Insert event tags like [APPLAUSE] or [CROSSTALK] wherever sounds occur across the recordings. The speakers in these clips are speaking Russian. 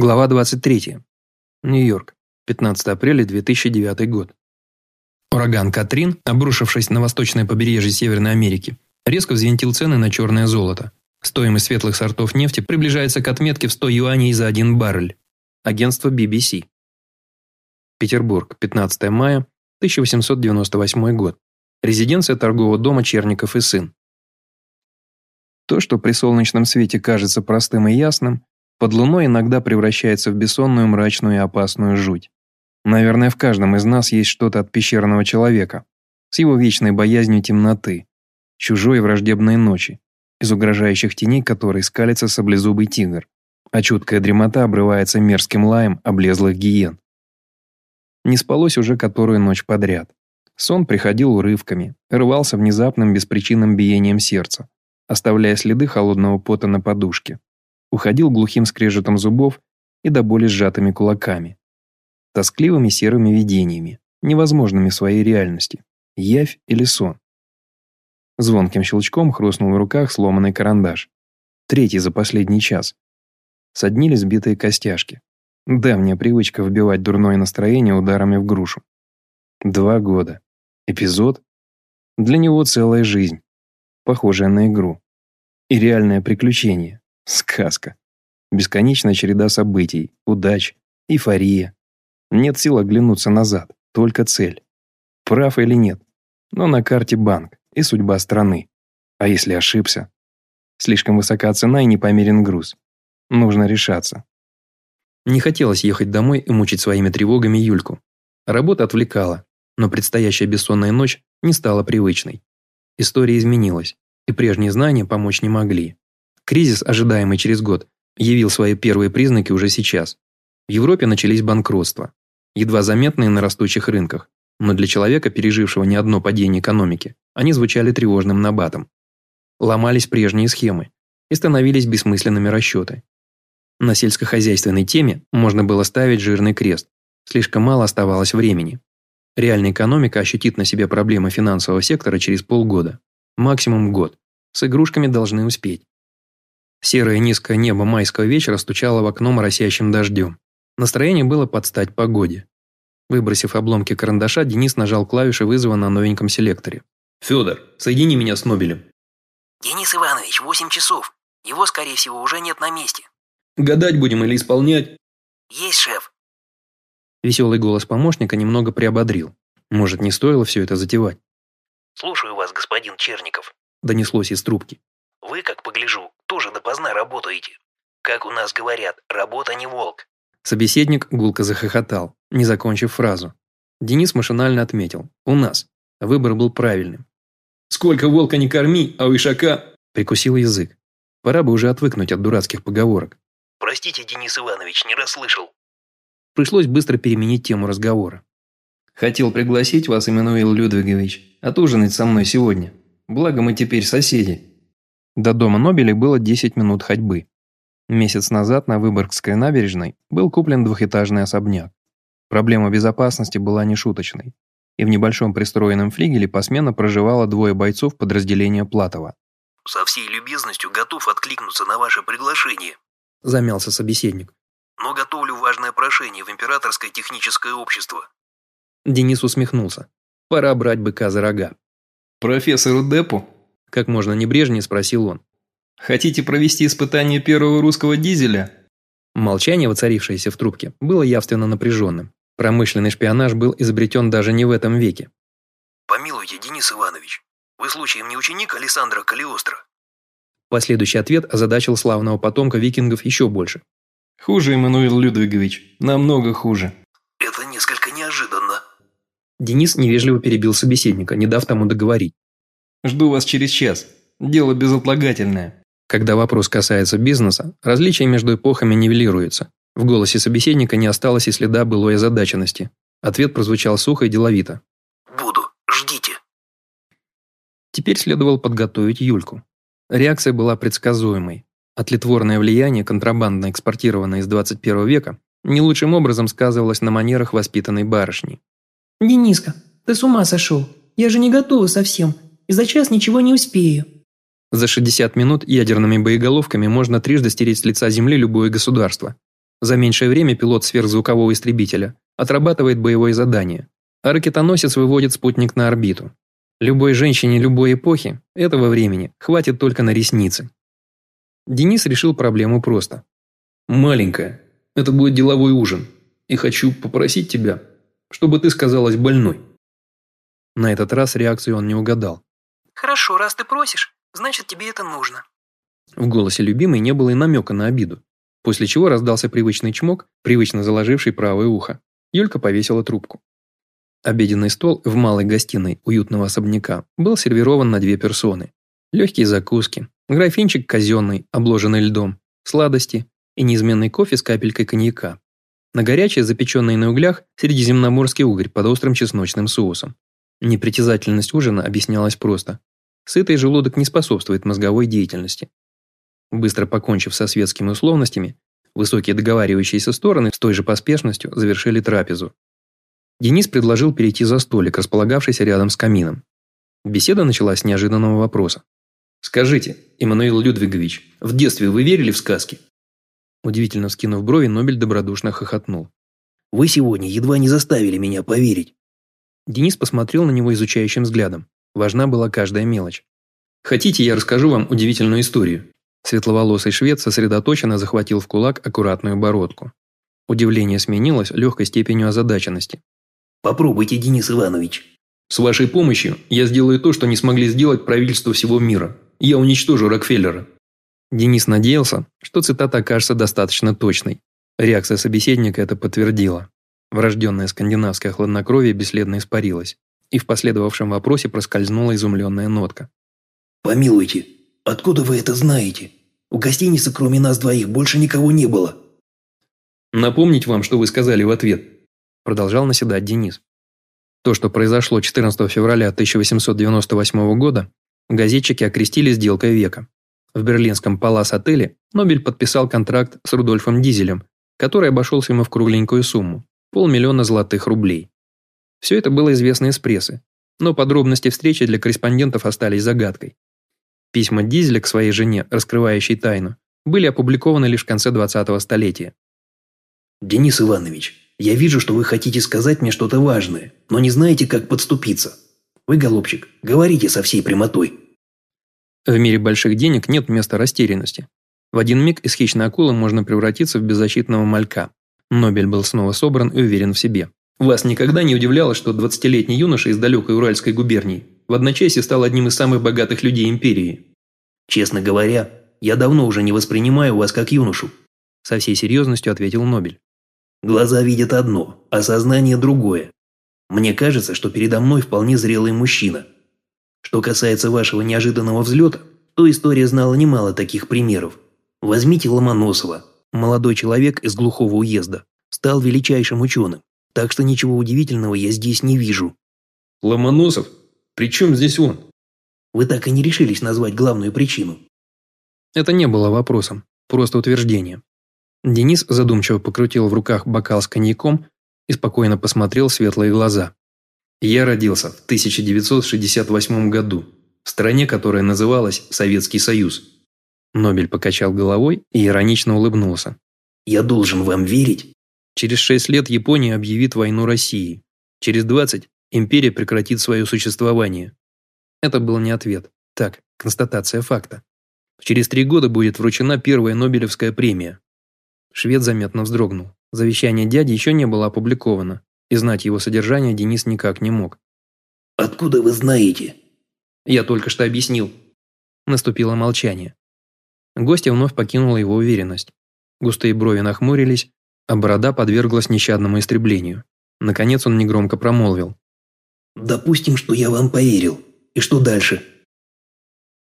Глава 23. Нью-Йорк. 15 апреля 2009 год. Ураган Катрин, обрушившись на восточное побережье Северной Америки, резко взвинтил цены на черное золото. Стоимость светлых сортов нефти приближается к отметке в 100 юаней за один баррель. Агентство BBC. Петербург, 15 мая 1898 год. Резиденция торгового дома Черников и сын. То, что при солнечном свете кажется простым и ясным, под луной иногда превращается в бессонную, мрачную и опасную жуть. Наверное, в каждом из нас есть что-то от пещерного человека, с его вечной боязнью темноты, чужой враждебной ночи, из угрожающих теней которой скалится саблезубый тигр, а чуткая дремота обрывается мерзким лаем облезлых гиен. Не спалось уже которую ночь подряд. Сон приходил урывками, рвался внезапным беспричинным биением сердца, оставляя следы холодного пота на подушке уходил глухим скрежетом зубов и до боли сжатыми кулаками. Тоскливыми серыми видениями, невозможными в своей реальности. Явь или сон. Звонким щелчком хрустнул в руках сломанный карандаш. Третий за последний час. Соднили сбитые костяшки. Давняя привычка вбивать дурное настроение ударами в грушу. Два года. Эпизод. Для него целая жизнь. Похожая на игру. И реальное приключение. Сказка. Бесконечная череда событий, удач, эйфория. Нет сил оглянуться назад, только цель. Прав или нет, но на карте банк и судьба страны. А если ошибся? Слишком высока цена и непомерен груз. Нужно решаться. Не хотелось ехать домой и мучить своими тревогами Юльку. Работа отвлекала, но предстоящая бессонная ночь не стала привычной. История изменилась, и прежние знания помочь не могли. Кризис, ожидаемый через год, явил свои первые признаки уже сейчас. В Европе начались банкротства, едва заметные на растущих рынках, но для человека, пережившего не одно падение экономики, они звучали тревожным набатом. Ломались прежние схемы и становились бессмысленными расчеты. На сельскохозяйственной теме можно было ставить жирный крест, слишком мало оставалось времени. Реальная экономика ощутит на себе проблемы финансового сектора через полгода, максимум год. С игрушками должны успеть. Серое низкое небо майского вечера стучало в окно моросящим дождем. Настроение было под стать погоде. Выбросив обломки карандаша, Денис нажал клавиши вызова на новеньком селекторе. «Федор, соедини меня с Нобелем». «Денис Иванович, восемь часов. Его, скорее всего, уже нет на месте». «Гадать будем или исполнять?» «Есть, шеф». Веселый голос помощника немного приободрил. Может, не стоило все это затевать? «Слушаю вас, господин Черников», – донеслось из трубки. «Вы, как погляжу, тоже допоздна работаете. Как у нас говорят, работа не волк». Собеседник гулко захохотал, не закончив фразу. Денис машинально отметил. «У нас». Выбор был правильным. «Сколько волка не корми, а у ишака...» Прикусил язык. Пора бы уже отвыкнуть от дурацких поговорок. «Простите, Денис Иванович, не расслышал». Пришлось быстро переменить тему разговора. «Хотел пригласить вас, Эммануил Людвигович, отужинать со мной сегодня. Благо мы теперь соседи». До дома Нобелей было 10 минут ходьбы. Месяц назад на Выборгской набережной был куплен двухэтажный особняк. Проблема безопасности была нешуточной, и в небольшом пристроенном флигеле посменно проживало двое бойцов подразделения Платова. «Со всей любезностью готов откликнуться на ваше приглашение», – замялся собеседник. «Но готовлю важное прошение в Императорское техническое общество». Денис усмехнулся. «Пора брать быка за рога». «Профессору Депу?» Как можно небрежнее спросил он. «Хотите провести испытание первого русского дизеля?» Молчание, воцарившееся в трубке, было явственно напряженным. Промышленный шпионаж был изобретен даже не в этом веке. «Помилуйте, Денис Иванович, вы случаем не ученик Александра Калиостро?» Последующий ответ озадачил славного потомка викингов еще больше. «Хуже, Эммануил Людвигович, намного хуже». «Это несколько неожиданно». Денис невежливо перебил собеседника, не дав тому договорить. Жду вас через час. Дело безотлагательное». Когда вопрос касается бизнеса, различия между эпохами нивелируются. В голосе собеседника не осталось и следа былой озадаченности. Ответ прозвучал сухо и деловито. «Буду. Ждите». Теперь следовало подготовить Юльку. Реакция была предсказуемой. Отлитворное влияние, контрабандно экспортированное из 21 века, не лучшим образом сказывалось на манерах воспитанной барышни. «Дениска, ты с ума сошел? Я же не готова совсем и за час ничего не успею». За 60 минут ядерными боеголовками можно трижды стереть с лица земли любое государство. За меньшее время пилот сверхзвукового истребителя отрабатывает боевое задание, а ракетоносец выводит спутник на орбиту. Любой женщине любой эпохи этого времени хватит только на ресницы. Денис решил проблему просто. «Маленькая, это будет деловой ужин, и хочу попросить тебя, чтобы ты сказалась больной». На этот раз реакцию он не угадал. Хорошо, раз ты просишь, значит тебе это нужно. В голосе любимой не было и намека на обиду, после чего раздался привычный чмок, привычно заложивший правое ухо. Юлька повесила трубку. Обеденный стол в малой гостиной уютного особняка был сервирован на две персоны. Легкие закуски, графинчик казенный, обложенный льдом, сладости и неизменный кофе с капелькой коньяка. На горячее, запеченный на углях, средиземноморский угорь под острым чесночным соусом. Непритязательность ужина объяснялась просто. Сытый желудок не способствует мозговой деятельности. Быстро покончив со светскими условностями, высокие договаривающиеся стороны с той же поспешностью завершили трапезу. Денис предложил перейти за столик, располагавшийся рядом с камином. Беседа началась с неожиданного вопроса. «Скажите, Иммануил Людвигович, в детстве вы верили в сказки?» Удивительно вскинув брови, Нобель добродушно хохотнул. «Вы сегодня едва не заставили меня поверить». Денис посмотрел на него изучающим взглядом. Важна была каждая мелочь. «Хотите, я расскажу вам удивительную историю?» Светловолосый швед сосредоточенно захватил в кулак аккуратную бородку. Удивление сменилось легкой степенью озадаченности. «Попробуйте, Денис Иванович». «С вашей помощью я сделаю то, что не смогли сделать правительство всего мира. Я уничтожу Рокфеллера». Денис надеялся, что цитата окажется достаточно точной. Реакция собеседника это подтвердила. Врожденное скандинавское хладнокровие бесследно испарилось, и в последовавшем вопросе проскользнула изумленная нотка. «Помилуйте, откуда вы это знаете? У гостиницы кроме нас двоих больше никого не было». «Напомнить вам, что вы сказали в ответ?» Продолжал наседать Денис. То, что произошло 14 февраля 1898 года, газетчики окрестили сделкой века. В берлинском Палас-отеле Нобель подписал контракт с Рудольфом Дизелем, который обошелся ему в кругленькую сумму полмиллиона золотых рублей. Все это было известно из прессы, но подробности встречи для корреспондентов остались загадкой. Письма Дизеля к своей жене, раскрывающие тайну, были опубликованы лишь в конце 20-го столетия. «Денис Иванович, я вижу, что вы хотите сказать мне что-то важное, но не знаете, как подступиться. Вы, голубчик, говорите со всей прямотой». В мире больших денег нет места растерянности. В один миг из хищной акулы можно превратиться в беззащитного малька. Нобель был снова собран и уверен в себе. Вас никогда не удивляло, что 20-летний юноша из далекой Уральской губернии в одночасье стал одним из самых богатых людей империи? «Честно говоря, я давно уже не воспринимаю вас как юношу», со всей серьезностью ответил Нобель. «Глаза видят одно, а сознание другое. Мне кажется, что передо мной вполне зрелый мужчина. Что касается вашего неожиданного взлета, то история знала немало таких примеров. Возьмите Ломоносова, молодой человек из глухого уезда, стал величайшим ученым, так что ничего удивительного я здесь не вижу». «Ломоносов? При чем здесь он?» «Вы так и не решились назвать главную причину». Это не было вопросом, просто утверждение. Денис задумчиво покрутил в руках бокал с коньяком и спокойно посмотрел в светлые глаза. «Я родился в 1968 году, в стране, которая называлась Советский Союз. Нобель покачал головой и иронично улыбнулся. «Я должен вам верить?» Через шесть лет Япония объявит войну России. Через двадцать империя прекратит свое существование. Это был не ответ. Так, констатация факта. Через три года будет вручена первая Нобелевская премия. Швед заметно вздрогнул. Завещание дяди еще не было опубликовано, и знать его содержание Денис никак не мог. «Откуда вы знаете?» «Я только что объяснил». Наступило молчание. Гостья вновь покинула его уверенность. Густые брови нахмурились, а борода подверглась нещадному истреблению. Наконец он негромко промолвил. «Допустим, что я вам поверил. И что дальше?»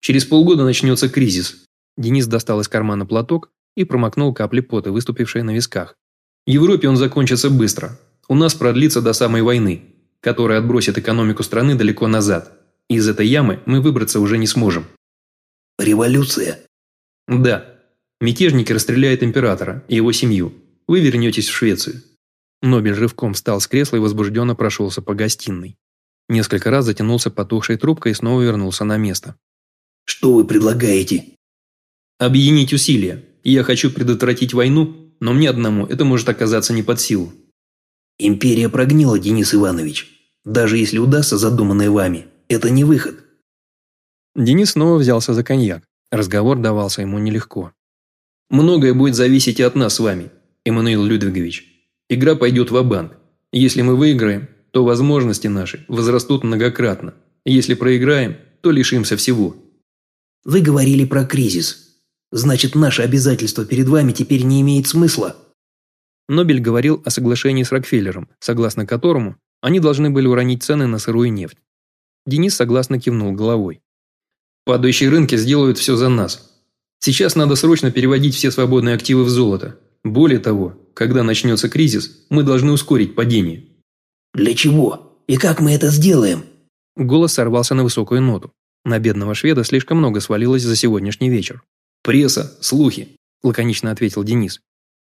«Через полгода начнется кризис». Денис достал из кармана платок и промокнул капли пота, выступившие на висках. «В Европе он закончится быстро. У нас продлится до самой войны, которая отбросит экономику страны далеко назад. Из этой ямы мы выбраться уже не сможем». «Революция?» Да. Мятежники расстреляют императора и его семью. Вы вернетесь в Швецию. Нобель рывком встал с кресла и возбужденно прошелся по гостиной. Несколько раз затянулся потухшей трубкой и снова вернулся на место. «Что вы предлагаете?» «Объединить усилия. Я хочу предотвратить войну но мне одному это может оказаться не под силу. Империя прогнила, Денис Иванович. Даже если удастся задуманное вами, это не выход. Денис снова взялся за коньяк. Разговор давался ему нелегко. «Многое будет зависеть и от нас с вами, Эммануил Людвигович. Игра пойдет в банк Если мы выиграем, то возможности наши возрастут многократно. Если проиграем, то лишимся всего». «Вы говорили про кризис. Значит, наше обязательство перед вами теперь не имеет смысла?» Нобель говорил о соглашении с Рокфеллером, согласно которому они должны были уронить цены на сырую нефть. Денис согласно кивнул головой. «Падающие рынки сделают все за нас. Сейчас надо срочно переводить все свободные активы в золото. Более того, когда начнется кризис, мы должны ускорить падение». «Для чего? И как мы это сделаем?» Голос сорвался на высокую ноту. На бедного шведа слишком много свалилось за сегодняшний вечер. «Пресса, слухи», – лаконично ответил Денис.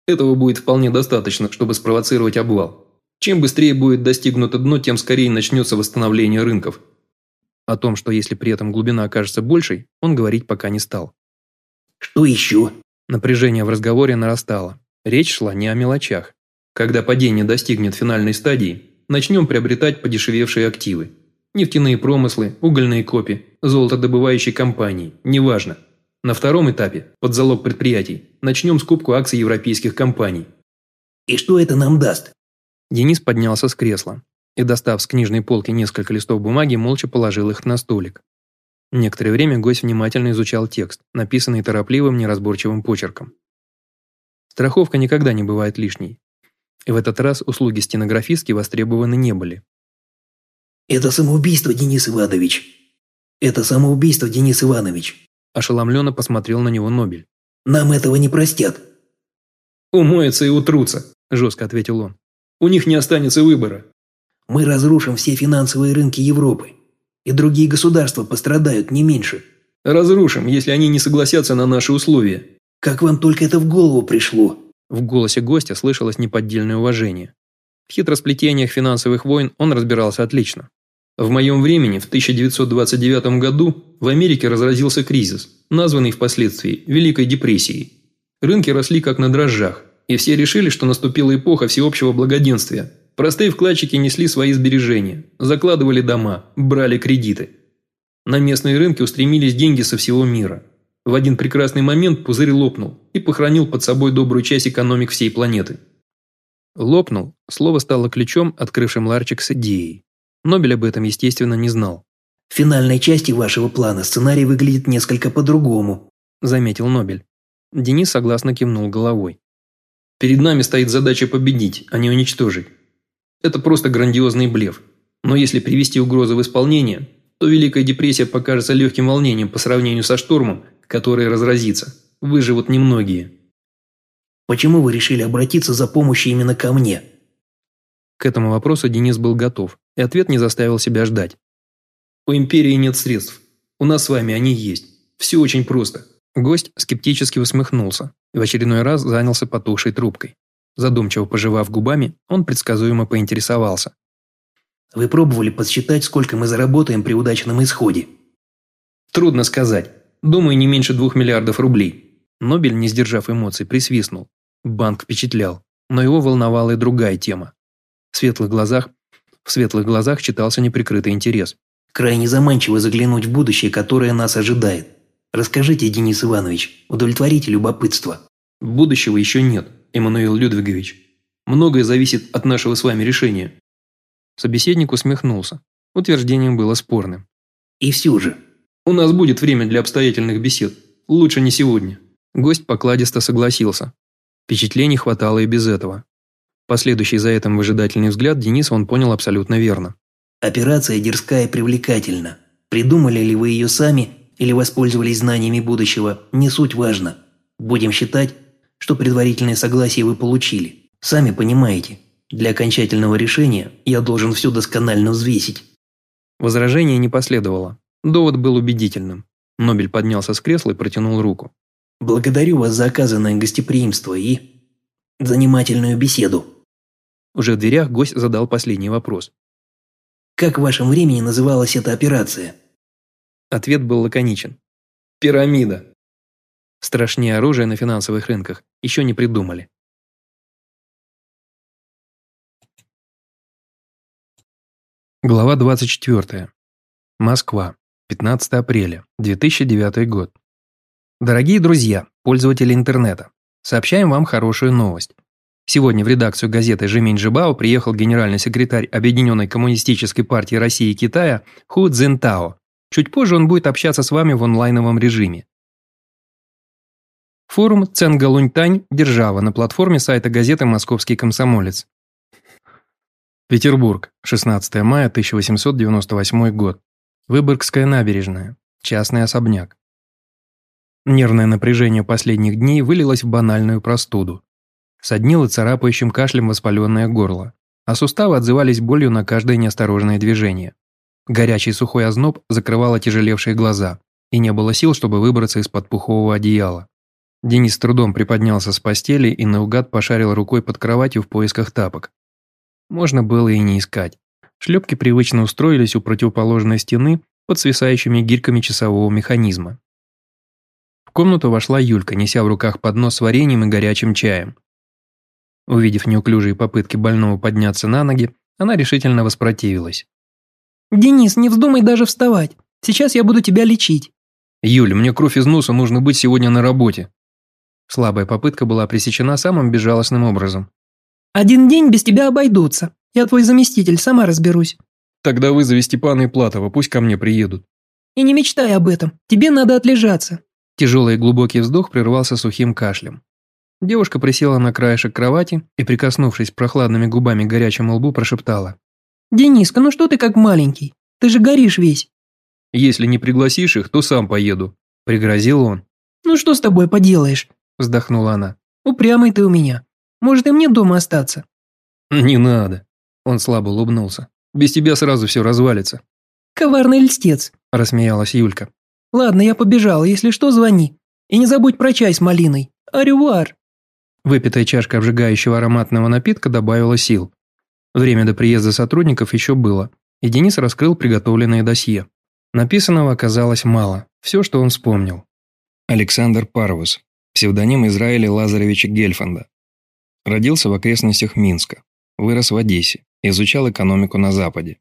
«Этого будет вполне достаточно, чтобы спровоцировать обвал. Чем быстрее будет достигнуто дно, тем скорее начнется восстановление рынков». О том, что если при этом глубина окажется большей, он говорить пока не стал. «Что еще?» Напряжение в разговоре нарастало. Речь шла не о мелочах. Когда падение достигнет финальной стадии, начнем приобретать подешевевшие активы. Нефтяные промыслы, угольные копи, золотодобывающие компании, неважно. На втором этапе, под залог предприятий, начнем скупку акций европейских компаний. И что это нам даст? Денис поднялся с кресла и, достав с книжной полки несколько листов бумаги, молча положил их на столик. Некоторое время гость внимательно изучал текст, написанный торопливым, неразборчивым почерком. Страховка никогда не бывает лишней. И в этот раз услуги стенографистки востребованы не были. «Это самоубийство, Денис Иванович! Это самоубийство, Денис Иванович!» Ошеломленно посмотрел на него Нобель. «Нам этого не простят!» «Умоются и утрутся», – жестко ответил он. «У них не останется выбора». «Мы разрушим все финансовые рынки Европы, и другие государства пострадают не меньше». «Разрушим, если они не согласятся на наши условия». «Как вам только это в голову пришло?» В голосе гостя слышалось неподдельное уважение. В хитросплетениях финансовых войн он разбирался отлично. В моем времени, в 1929 году, в Америке разразился кризис, названный впоследствии Великой депрессией. Рынки росли как на дрожжах, и все решили, что наступила эпоха всеобщего благоденствия. Простые вкладчики несли свои сбережения, закладывали дома, брали кредиты. На местные рынки устремились деньги со всего мира. В один прекрасный момент пузырь лопнул и похоронил под собой добрую часть экономик всей планеты. Лопнул, слово стало ключом, открывшим ларчик с идеей. Нобель об этом, естественно, не знал. «В финальной части вашего плана сценарий выглядит несколько по-другому», – заметил Нобель. Денис согласно кивнул головой. «Перед нами стоит задача победить, а не уничтожить. Это просто грандиозный блеф. Но если привести угрозы в исполнение, то Великая депрессия покажется легким волнением по сравнению со штормом, который разразится. Выживут немногие». «Почему вы решили обратиться за помощью именно ко мне?» К этому вопросу Денис был готов, и ответ не заставил себя ждать. «У Империи нет средств. У нас с вами они есть. Все очень просто». Гость скептически усмехнулся и в очередной раз занялся потухшей трубкой. Задумчиво пожевав губами, он предсказуемо поинтересовался. «Вы пробовали подсчитать, сколько мы заработаем при удачном исходе?» «Трудно сказать. Думаю, не меньше двух миллиардов рублей». Нобель, не сдержав эмоций, присвистнул. Банк впечатлял, но его волновала и другая тема. В светлых глазах, в светлых глазах читался неприкрытый интерес. «Крайне заманчиво заглянуть в будущее, которое нас ожидает. Расскажите, Денис Иванович, удовлетворите любопытство». «Будущего еще нет, Эммануил Людвигович. Многое зависит от нашего с вами решения». Собеседник усмехнулся. Утверждением было спорным. «И все же». «У нас будет время для обстоятельных бесед. Лучше не сегодня». Гость покладисто согласился. Впечатлений хватало и без этого. Последующий за этим выжидательный взгляд Дениса он понял абсолютно верно. «Операция дерзкая и привлекательна. Придумали ли вы ее сами или воспользовались знаниями будущего, не суть важно. Будем считать, что предварительное согласие вы получили. Сами понимаете, для окончательного решения я должен все досконально взвесить». Возражение не последовало. Довод был убедительным. Нобель поднялся с кресла и протянул руку. «Благодарю вас за оказанное гостеприимство и занимательную беседу». Уже в дверях гость задал последний вопрос. «Как в вашем времени называлась эта операция?» Ответ был лаконичен. «Пирамида». Страшнее оружия на финансовых рынках еще не придумали. Глава 24. Москва. 15 апреля. 2009 год. Дорогие друзья, пользователи интернета, сообщаем вам хорошую новость. Сегодня в редакцию газеты «Жемень Жибао» приехал генеральный секретарь Объединенной коммунистической партии России и Китая Ху Цзинтао. Чуть позже он будет общаться с вами в онлайновом режиме. Форум Ценгалуньтань «Держава» на платформе сайта газеты «Московский комсомолец». Петербург, 16 мая 1898 год. Выборгская набережная. Частный особняк. Нервное напряжение последних дней вылилось в банальную простуду. Соднило царапающим кашлем воспаленное горло, а суставы отзывались болью на каждое неосторожное движение. Горячий сухой озноб закрывал отяжелевшие глаза, и не было сил, чтобы выбраться из-под пухового одеяла. Денис с трудом приподнялся с постели и наугад пошарил рукой под кроватью в поисках тапок. Можно было и не искать. Шлепки привычно устроились у противоположной стены под свисающими гирьками часового механизма. В комнату вошла Юлька, неся в руках поднос с вареньем и горячим чаем. Увидев неуклюжие попытки больного подняться на ноги, она решительно воспротивилась. «Денис, не вздумай даже вставать. Сейчас я буду тебя лечить». «Юль, мне кровь из носа нужно быть сегодня на работе». Слабая попытка была пресечена самым безжалостным образом. Один день без тебя обойдутся. Я твой заместитель, сама разберусь». «Тогда вызови Степана и Платова, пусть ко мне приедут». «И не мечтай об этом. Тебе надо отлежаться». Тяжелый и глубокий вздох прервался сухим кашлем. Девушка присела на краешек кровати и, прикоснувшись прохладными губами к горячему лбу, прошептала. «Дениска, ну что ты как маленький? Ты же горишь весь». «Если не пригласишь их, то сам поеду», – пригрозил он. «Ну что с тобой поделаешь?» – вздохнула она. «Упрямый ты у меня. Может, и мне дома остаться?» «Не надо», – он слабо улыбнулся. «Без тебя сразу все развалится». «Коварный льстец», – рассмеялась Юлька. «Ладно, я побежала, если что, звони. И не забудь про чай с малиной. Арювар». Выпитая чашка обжигающего ароматного напитка добавила сил. Время до приезда сотрудников еще было, и Денис раскрыл приготовленное досье. Написанного оказалось мало, все, что он вспомнил. Александр Парвус, псевдоним Израиля Лазаревича Гельфанда, Родился в окрестностях Минска, вырос в Одессе, изучал экономику на Западе.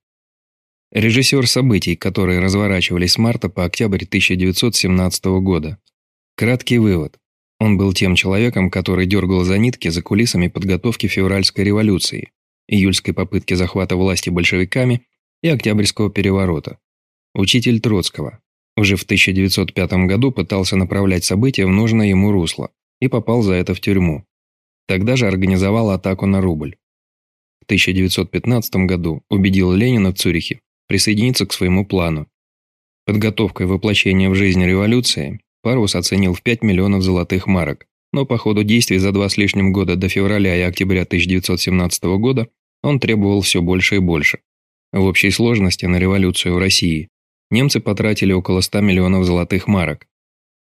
Режиссер событий, которые разворачивались с марта по октябрь 1917 года. Краткий вывод. Он был тем человеком, который дергал за нитки за кулисами подготовки февральской революции, июльской попытки захвата власти большевиками и октябрьского переворота. Учитель Троцкого. Уже в 1905 году пытался направлять события в нужное ему русло и попал за это в тюрьму. Тогда же организовал атаку на рубль. В 1915 году убедил Ленина в Цюрихе присоединиться к своему плану. Подготовкой воплощения в жизнь революции Парус оценил в 5 миллионов золотых марок, но по ходу действий за два с лишним года до февраля и октября 1917 года он требовал все больше и больше. В общей сложности на революцию в России немцы потратили около 100 миллионов золотых марок.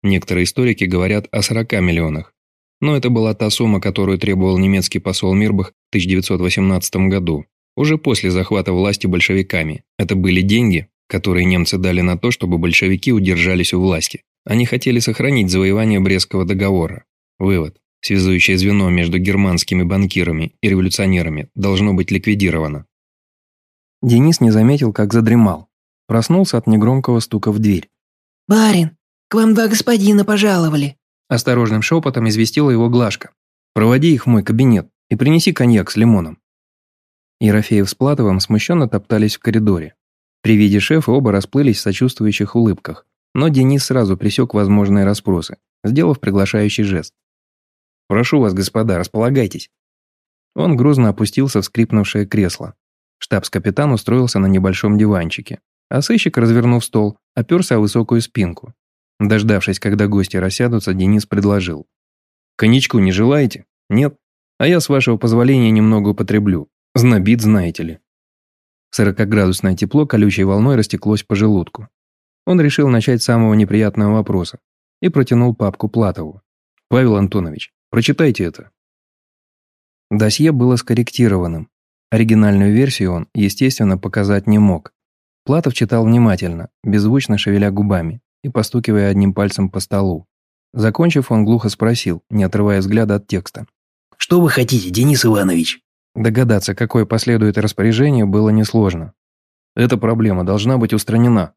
Некоторые историки говорят о 40 миллионах, но это была та сумма, которую требовал немецкий посол Мирбах в 1918 году, уже после захвата власти большевиками. Это были деньги, которые немцы дали на то, чтобы большевики удержались у власти. Они хотели сохранить завоевание Брестского договора. Вывод. Связующее звено между германскими банкирами и революционерами должно быть ликвидировано. Денис не заметил, как задремал. Проснулся от негромкого стука в дверь. «Барин, к вам два господина пожаловали», Осторожным шепотом известила его Глашка. «Проводи их в мой кабинет и принеси коньяк с лимоном». Ерофеев с Платовым смущенно топтались в коридоре. При виде шефа оба расплылись в сочувствующих улыбках, но Денис сразу пресек возможные расспросы, сделав приглашающий жест. «Прошу вас, господа, располагайтесь». Он грузно опустился в скрипнувшее кресло. Штабс-капитан устроился на небольшом диванчике, а сыщик, развернув стол, оперся о высокую спинку. Дождавшись, когда гости рассядутся, Денис предложил. «Коньячку не желаете? Нет? А я, с вашего позволения, немного употреблю. Знобит, знаете ли». Сорокоградусное тепло колючей волной растеклось по желудку. Он решил начать с самого неприятного вопроса и протянул папку Платову. «Павел Антонович, прочитайте это». Досье было скорректированным. Оригинальную версию он, естественно, показать не мог. Платов читал внимательно, беззвучно шевеля губами и постукивая одним пальцем по столу. Закончив, он глухо спросил, не отрывая взгляда от текста. «Что вы хотите, Денис Иванович?» Догадаться, какое последует распоряжение, было несложно. Эта проблема должна быть устранена.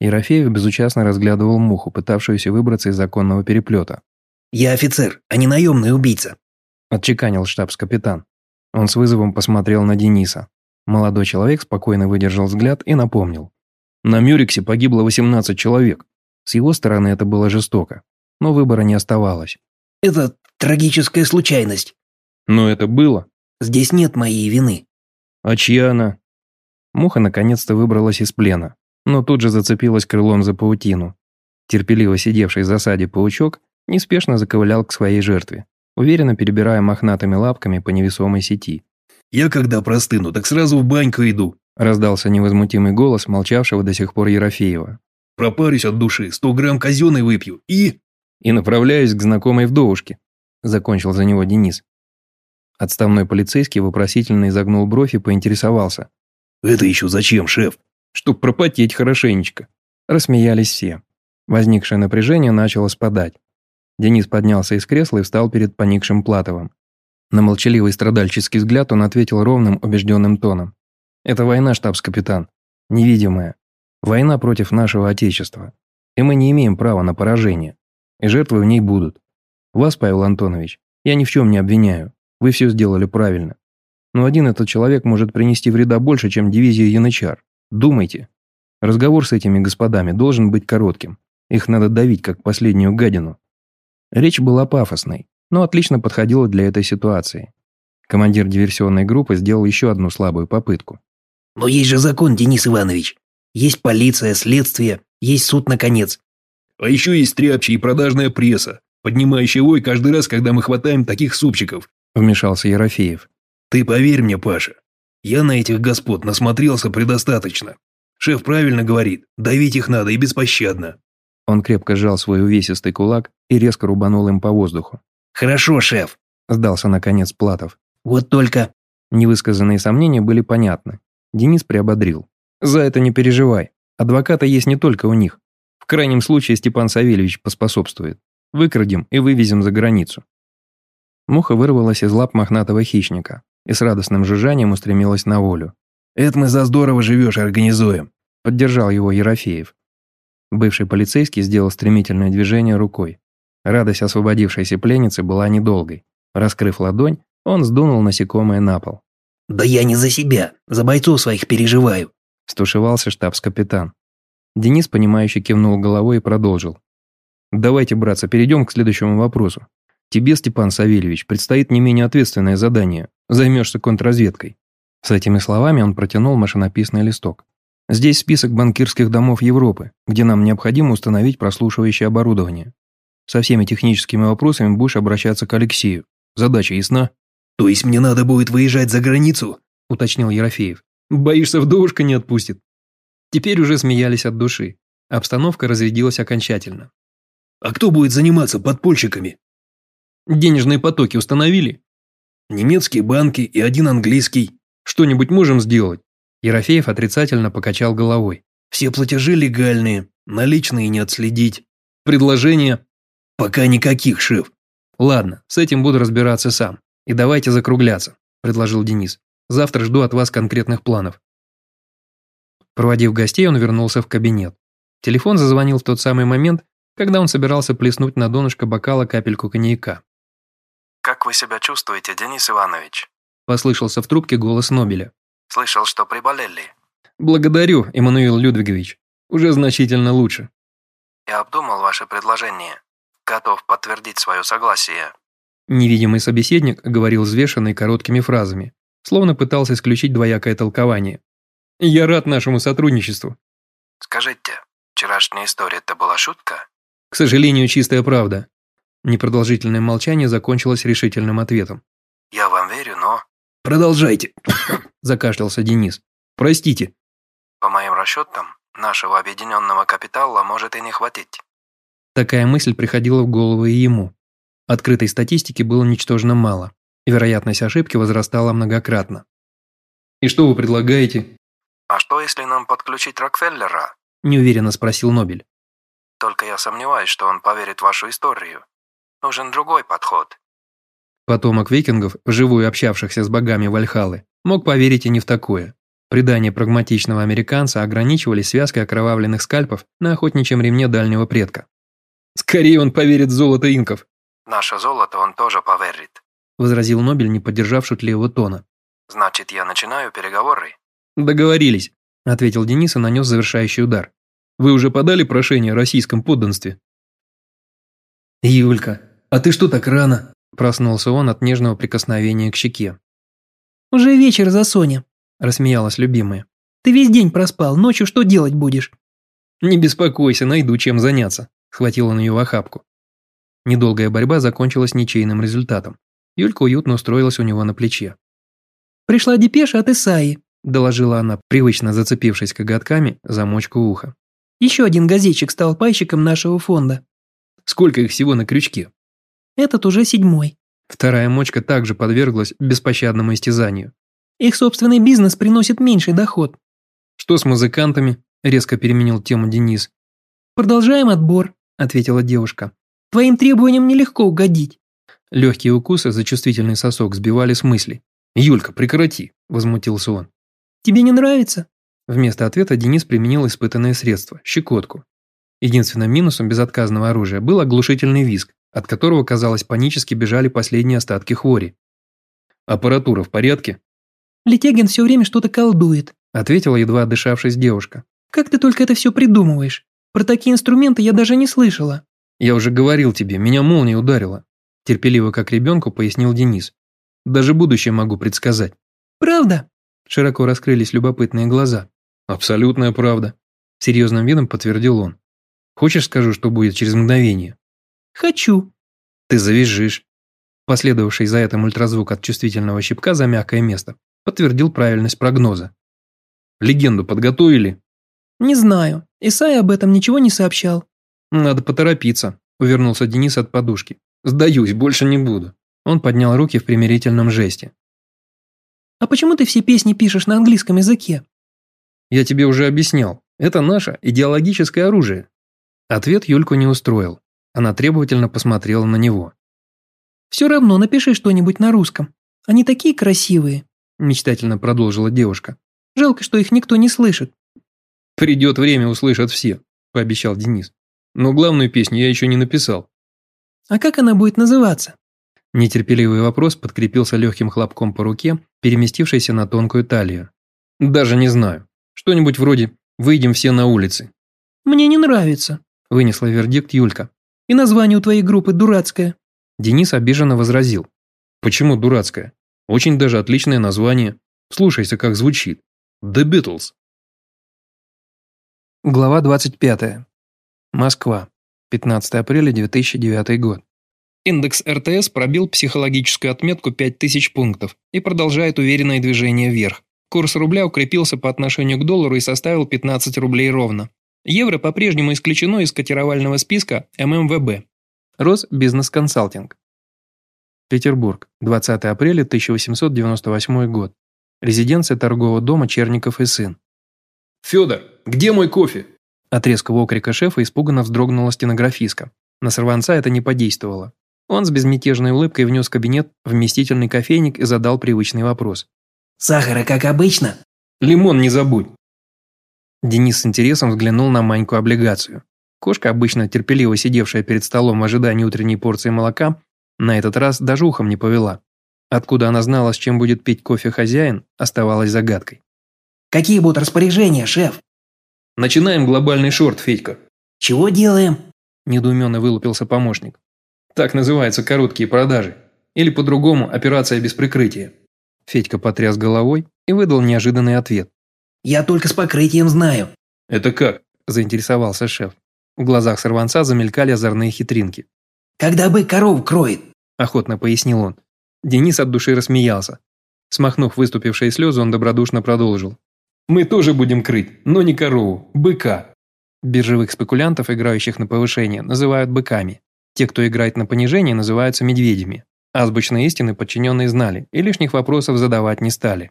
Ерофеев безучастно разглядывал муху, пытавшуюся выбраться из законного переплета. «Я офицер, а не наемный убийца», – отчеканил штабс-капитан. Он с вызовом посмотрел на Дениса. Молодой человек спокойно выдержал взгляд и напомнил. На Мюриксе погибло 18 человек. С его стороны это было жестоко, но выбора не оставалось. «Это трагическая случайность». «Но это было». «Здесь нет моей вины». «А чья она?» Муха наконец-то выбралась из плена, но тут же зацепилась крылом за паутину. Терпеливо сидевший в засаде паучок неспешно заковылял к своей жертве, уверенно перебирая мохнатыми лапками по невесомой сети. «Я когда простыну, так сразу в баньку иду», раздался невозмутимый голос молчавшего до сих пор Ерофеева. «Пропарюсь от души, сто грамм казенной выпью и...» «И направляюсь к знакомой вдовушке», закончил за него Денис. Отставной полицейский вопросительно изогнул бровь и поинтересовался. «Это еще зачем, шеф?» «Чтоб пропотеть хорошенечко». Рассмеялись все. Возникшее напряжение начало спадать. Денис поднялся из кресла и встал перед поникшим Платовым. На молчаливый страдальческий взгляд он ответил ровным, убежденным тоном. «Это война, штабс-капитан. Невидимая. Война против нашего Отечества. И мы не имеем права на поражение. И жертвы в ней будут. Вас, Павел Антонович, я ни в чем не обвиняю. Вы все сделали правильно. Но один этот человек может принести вреда больше, чем дивизия Янычар. Думайте. Разговор с этими господами должен быть коротким. Их надо давить, как последнюю гадину. Речь была пафосной, но отлично подходила для этой ситуации. Командир диверсионной группы сделал еще одну слабую попытку. «Но есть же закон, Денис Иванович. Есть полиция, следствие, есть суд, наконец». «А еще есть стряпчая и продажная пресса, поднимающая вой каждый раз, когда мы хватаем таких супчиков», вмешался Ерофеев. «Ты поверь мне, Паша, я на этих господ насмотрелся предостаточно. Шеф правильно говорит, давить их надо и беспощадно». Он крепко сжал свой увесистый кулак и резко рубанул им по воздуху. «Хорошо, шеф», – сдался наконец Платов. «Вот только...» Невысказанные сомнения были понятны. Денис приободрил. «За это не переживай. Адвоката есть не только у них. В крайнем случае Степан Савельевич поспособствует. Выкрадем и вывезем за границу». Муха вырвалась из лап мохнатого хищника и с радостным жужжанием устремилась на волю. «Это мы за здорово живешь организуем», – поддержал его Ерофеев. Бывший полицейский сделал стремительное движение рукой. Радость освободившейся пленницы была недолгой. Раскрыв ладонь, он сдунул насекомое на пол. «Да я не за себя, за бойцов своих переживаю», – стушевался штабс-капитан. Денис, понимающе кивнул головой и продолжил. «Давайте, братцы, перейдем к следующему вопросу. Тебе, Степан Савельевич, предстоит не менее ответственное задание. Займешься контрразведкой». С этими словами он протянул машинописный листок. «Здесь список банкирских домов Европы, где нам необходимо установить прослушивающее оборудование. Со всеми техническими вопросами будешь обращаться к Алексею. Задача ясна?» «То есть мне надо будет выезжать за границу?» – уточнил Ерофеев. «Боишься, вдовушка не отпустит?» Теперь уже смеялись от души. Обстановка разрядилась окончательно. «А кто будет заниматься подпольщиками?» Денежные потоки установили? Немецкие банки и один английский. Что-нибудь можем сделать? Ерофеев отрицательно покачал головой. Все платежи легальные, наличные не отследить. Предложения? Пока никаких, шеф. Ладно, с этим буду разбираться сам. И давайте закругляться, предложил Денис. Завтра жду от вас конкретных планов. Проводив гостей, он вернулся в кабинет. Телефон зазвонил в тот самый момент, когда он собирался плеснуть на донышко бокала капельку коньяка. «Как вы себя чувствуете, Денис Иванович?» Послышался в трубке голос Нобеля. «Слышал, что приболели». «Благодарю, Эммануил Людвигович. Уже значительно лучше». «Я обдумал ваше предложение. Готов подтвердить свое согласие». Невидимый собеседник говорил взвешенной короткими фразами, словно пытался исключить двоякое толкование. «Я рад нашему сотрудничеству». «Скажите, вчерашняя история – это была шутка?» «К сожалению, чистая правда. Непродолжительное молчание закончилось решительным ответом. «Я вам верю, но...» «Продолжайте», [COUGHS] – закашлялся Денис. «Простите». «По моим расчетам, нашего объединенного капитала может и не хватить». Такая мысль приходила в голову и ему. Открытой статистики было ничтожно мало, и вероятность ошибки возрастала многократно. «И что вы предлагаете?» «А что, если нам подключить Рокфеллера?» – неуверенно спросил Нобель. «Только я сомневаюсь, что он поверит в вашу историю. Нужен другой подход. Потомок викингов, вживую общавшихся с богами Вальхалы, мог поверить и не в такое. Предания прагматичного американца ограничивались связкой окровавленных скальпов на охотничьем ремне дальнего предка. «Скорее он поверит в золото инков», Наше золото он тоже поверит. возразил Нобель, не поддержав шутливого тона. Значит, я начинаю переговоры? «Договорились», – ответил Денис и нанес завершающий удар. «Вы уже подали прошение о российском подданстве?» «Юлька, а ты что так рано?» Проснулся он от нежного прикосновения к щеке. «Уже вечер за Соня», – рассмеялась любимая. «Ты весь день проспал, ночью что делать будешь?» «Не беспокойся, найду чем заняться», – схватил он ее в охапку. Недолгая борьба закончилась ничейным результатом. Юлька уютно устроилась у него на плече. «Пришла депеша от Исаи», – доложила она, привычно зацепившись коготками за мочку уха. «Еще один газетчик стал пайщиком нашего фонда. «Сколько их всего на крючке?» Этот уже седьмой. Вторая мочка также подверглась беспощадному истязанию. Их собственный бизнес приносит меньший доход. «Что с музыкантами?» – резко переменил тему Денис. Продолжаем отбор», – ответила девушка. «Твоим требованиям нелегко угодить». Легкие укусы за чувствительный сосок сбивали с мысли. «Юлька, прекрати!» – возмутился он. «Тебе не нравится?» Вместо ответа Денис применил испытанное средство – щекотку. Единственным минусом безотказного оружия был оглушительный визг, от которого, казалось, панически бежали последние остатки хвори. «Аппаратура в порядке?» «Летягин все время что-то колдует», – ответила едва отдышавшись девушка. «Как ты только это все придумываешь? Про такие инструменты я даже не слышала». «Я уже говорил тебе, меня молния ударила», – терпеливо как ребенку пояснил Денис. «Даже будущее могу предсказать». «Правда?» Широко раскрылись любопытные глаза. «Абсолютная правда», – серьезным видом подтвердил он. «Хочешь скажу, что будет через мгновение?» «Хочу». «Ты завизжишь». Последовавший за этим ультразвук от чувствительного щипка за мягкое место подтвердил правильность прогноза. «Легенду подготовили?» «Не знаю. Исай об этом ничего не сообщал». «Надо поторопиться», – увернулся Денис от подушки. «Сдаюсь, больше не буду». Он поднял руки в примирительном жесте. «А почему ты все песни пишешь на английском языке?» «Я тебе уже объяснял. Это наше идеологическое оружие». Ответ Юльку не устроил. Она требовательно посмотрела на него. «Все равно напиши что-нибудь на русском. Они такие красивые», – мечтательно продолжила девушка. «Жалко, что их никто не слышит». «Придет время, услышат все», – пообещал Денис. «Но главную песню я еще не написал». «А как она будет называться?» Нетерпеливый вопрос подкрепился легким хлопком по руке, переместившейся на тонкую талию. «Даже не знаю. Что-нибудь вроде «Выйдем все на улицы». «Мне не нравится», – вынесла вердикт Юлька. «И название у твоей группы дурацкое». Денис обиженно возразил. «Почему дурацкое? Очень даже отличное название. Слушайся, как звучит. The Beatles». Глава 25. Москва. 15 апреля 2009 год. Индекс РТС пробил психологическую отметку 5000 пунктов и продолжает уверенное движение вверх. Курс рубля укрепился по отношению к доллару и составил 15 рублей ровно. Евро по-прежнему исключено из котировального списка ММВБ. Росбизнес-консалтинг. Петербург, 20 апреля 1898 год. Резиденция торгового дома Черников и сын. «Федор, где мой кофе?» От резкого окрика шефа испуганно вздрогнула стенографистка. На сорванца это не подействовало. Он с безмятежной улыбкой внес в кабинет вместительный кофейник и задал привычный вопрос. «Сахара, как обычно?» «Лимон не забудь!» Денис с интересом взглянул на Маньку-облигацию. Кошка, обычно терпеливо сидевшая перед столом в ожидании утренней порции молока, на этот раз даже ухом не повела. Откуда она знала, с чем будет пить кофе хозяин, оставалась загадкой. «Какие будут распоряжения, шеф?» «Начинаем глобальный шорт, Федька». «Чего делаем?» – недоуменно вылупился помощник. «Так называются короткие продажи. Или по-другому операция без прикрытия». Федька потряс головой и выдал неожиданный ответ. «Я только с покрытием знаю». «Это как?» – заинтересовался шеф. В глазах сорванца замелькали озорные хитринки. «Когда бык корову кроет», – охотно пояснил он. Денис от души рассмеялся. Смахнув выступившие слезы, он добродушно продолжил. «Мы тоже будем крыть, но не корову, быка». Биржевых спекулянтов, играющих на повышение, называют быками. Те, кто играет на понижение, называются медведями. Азбучные истины подчиненные знали и лишних вопросов задавать не стали.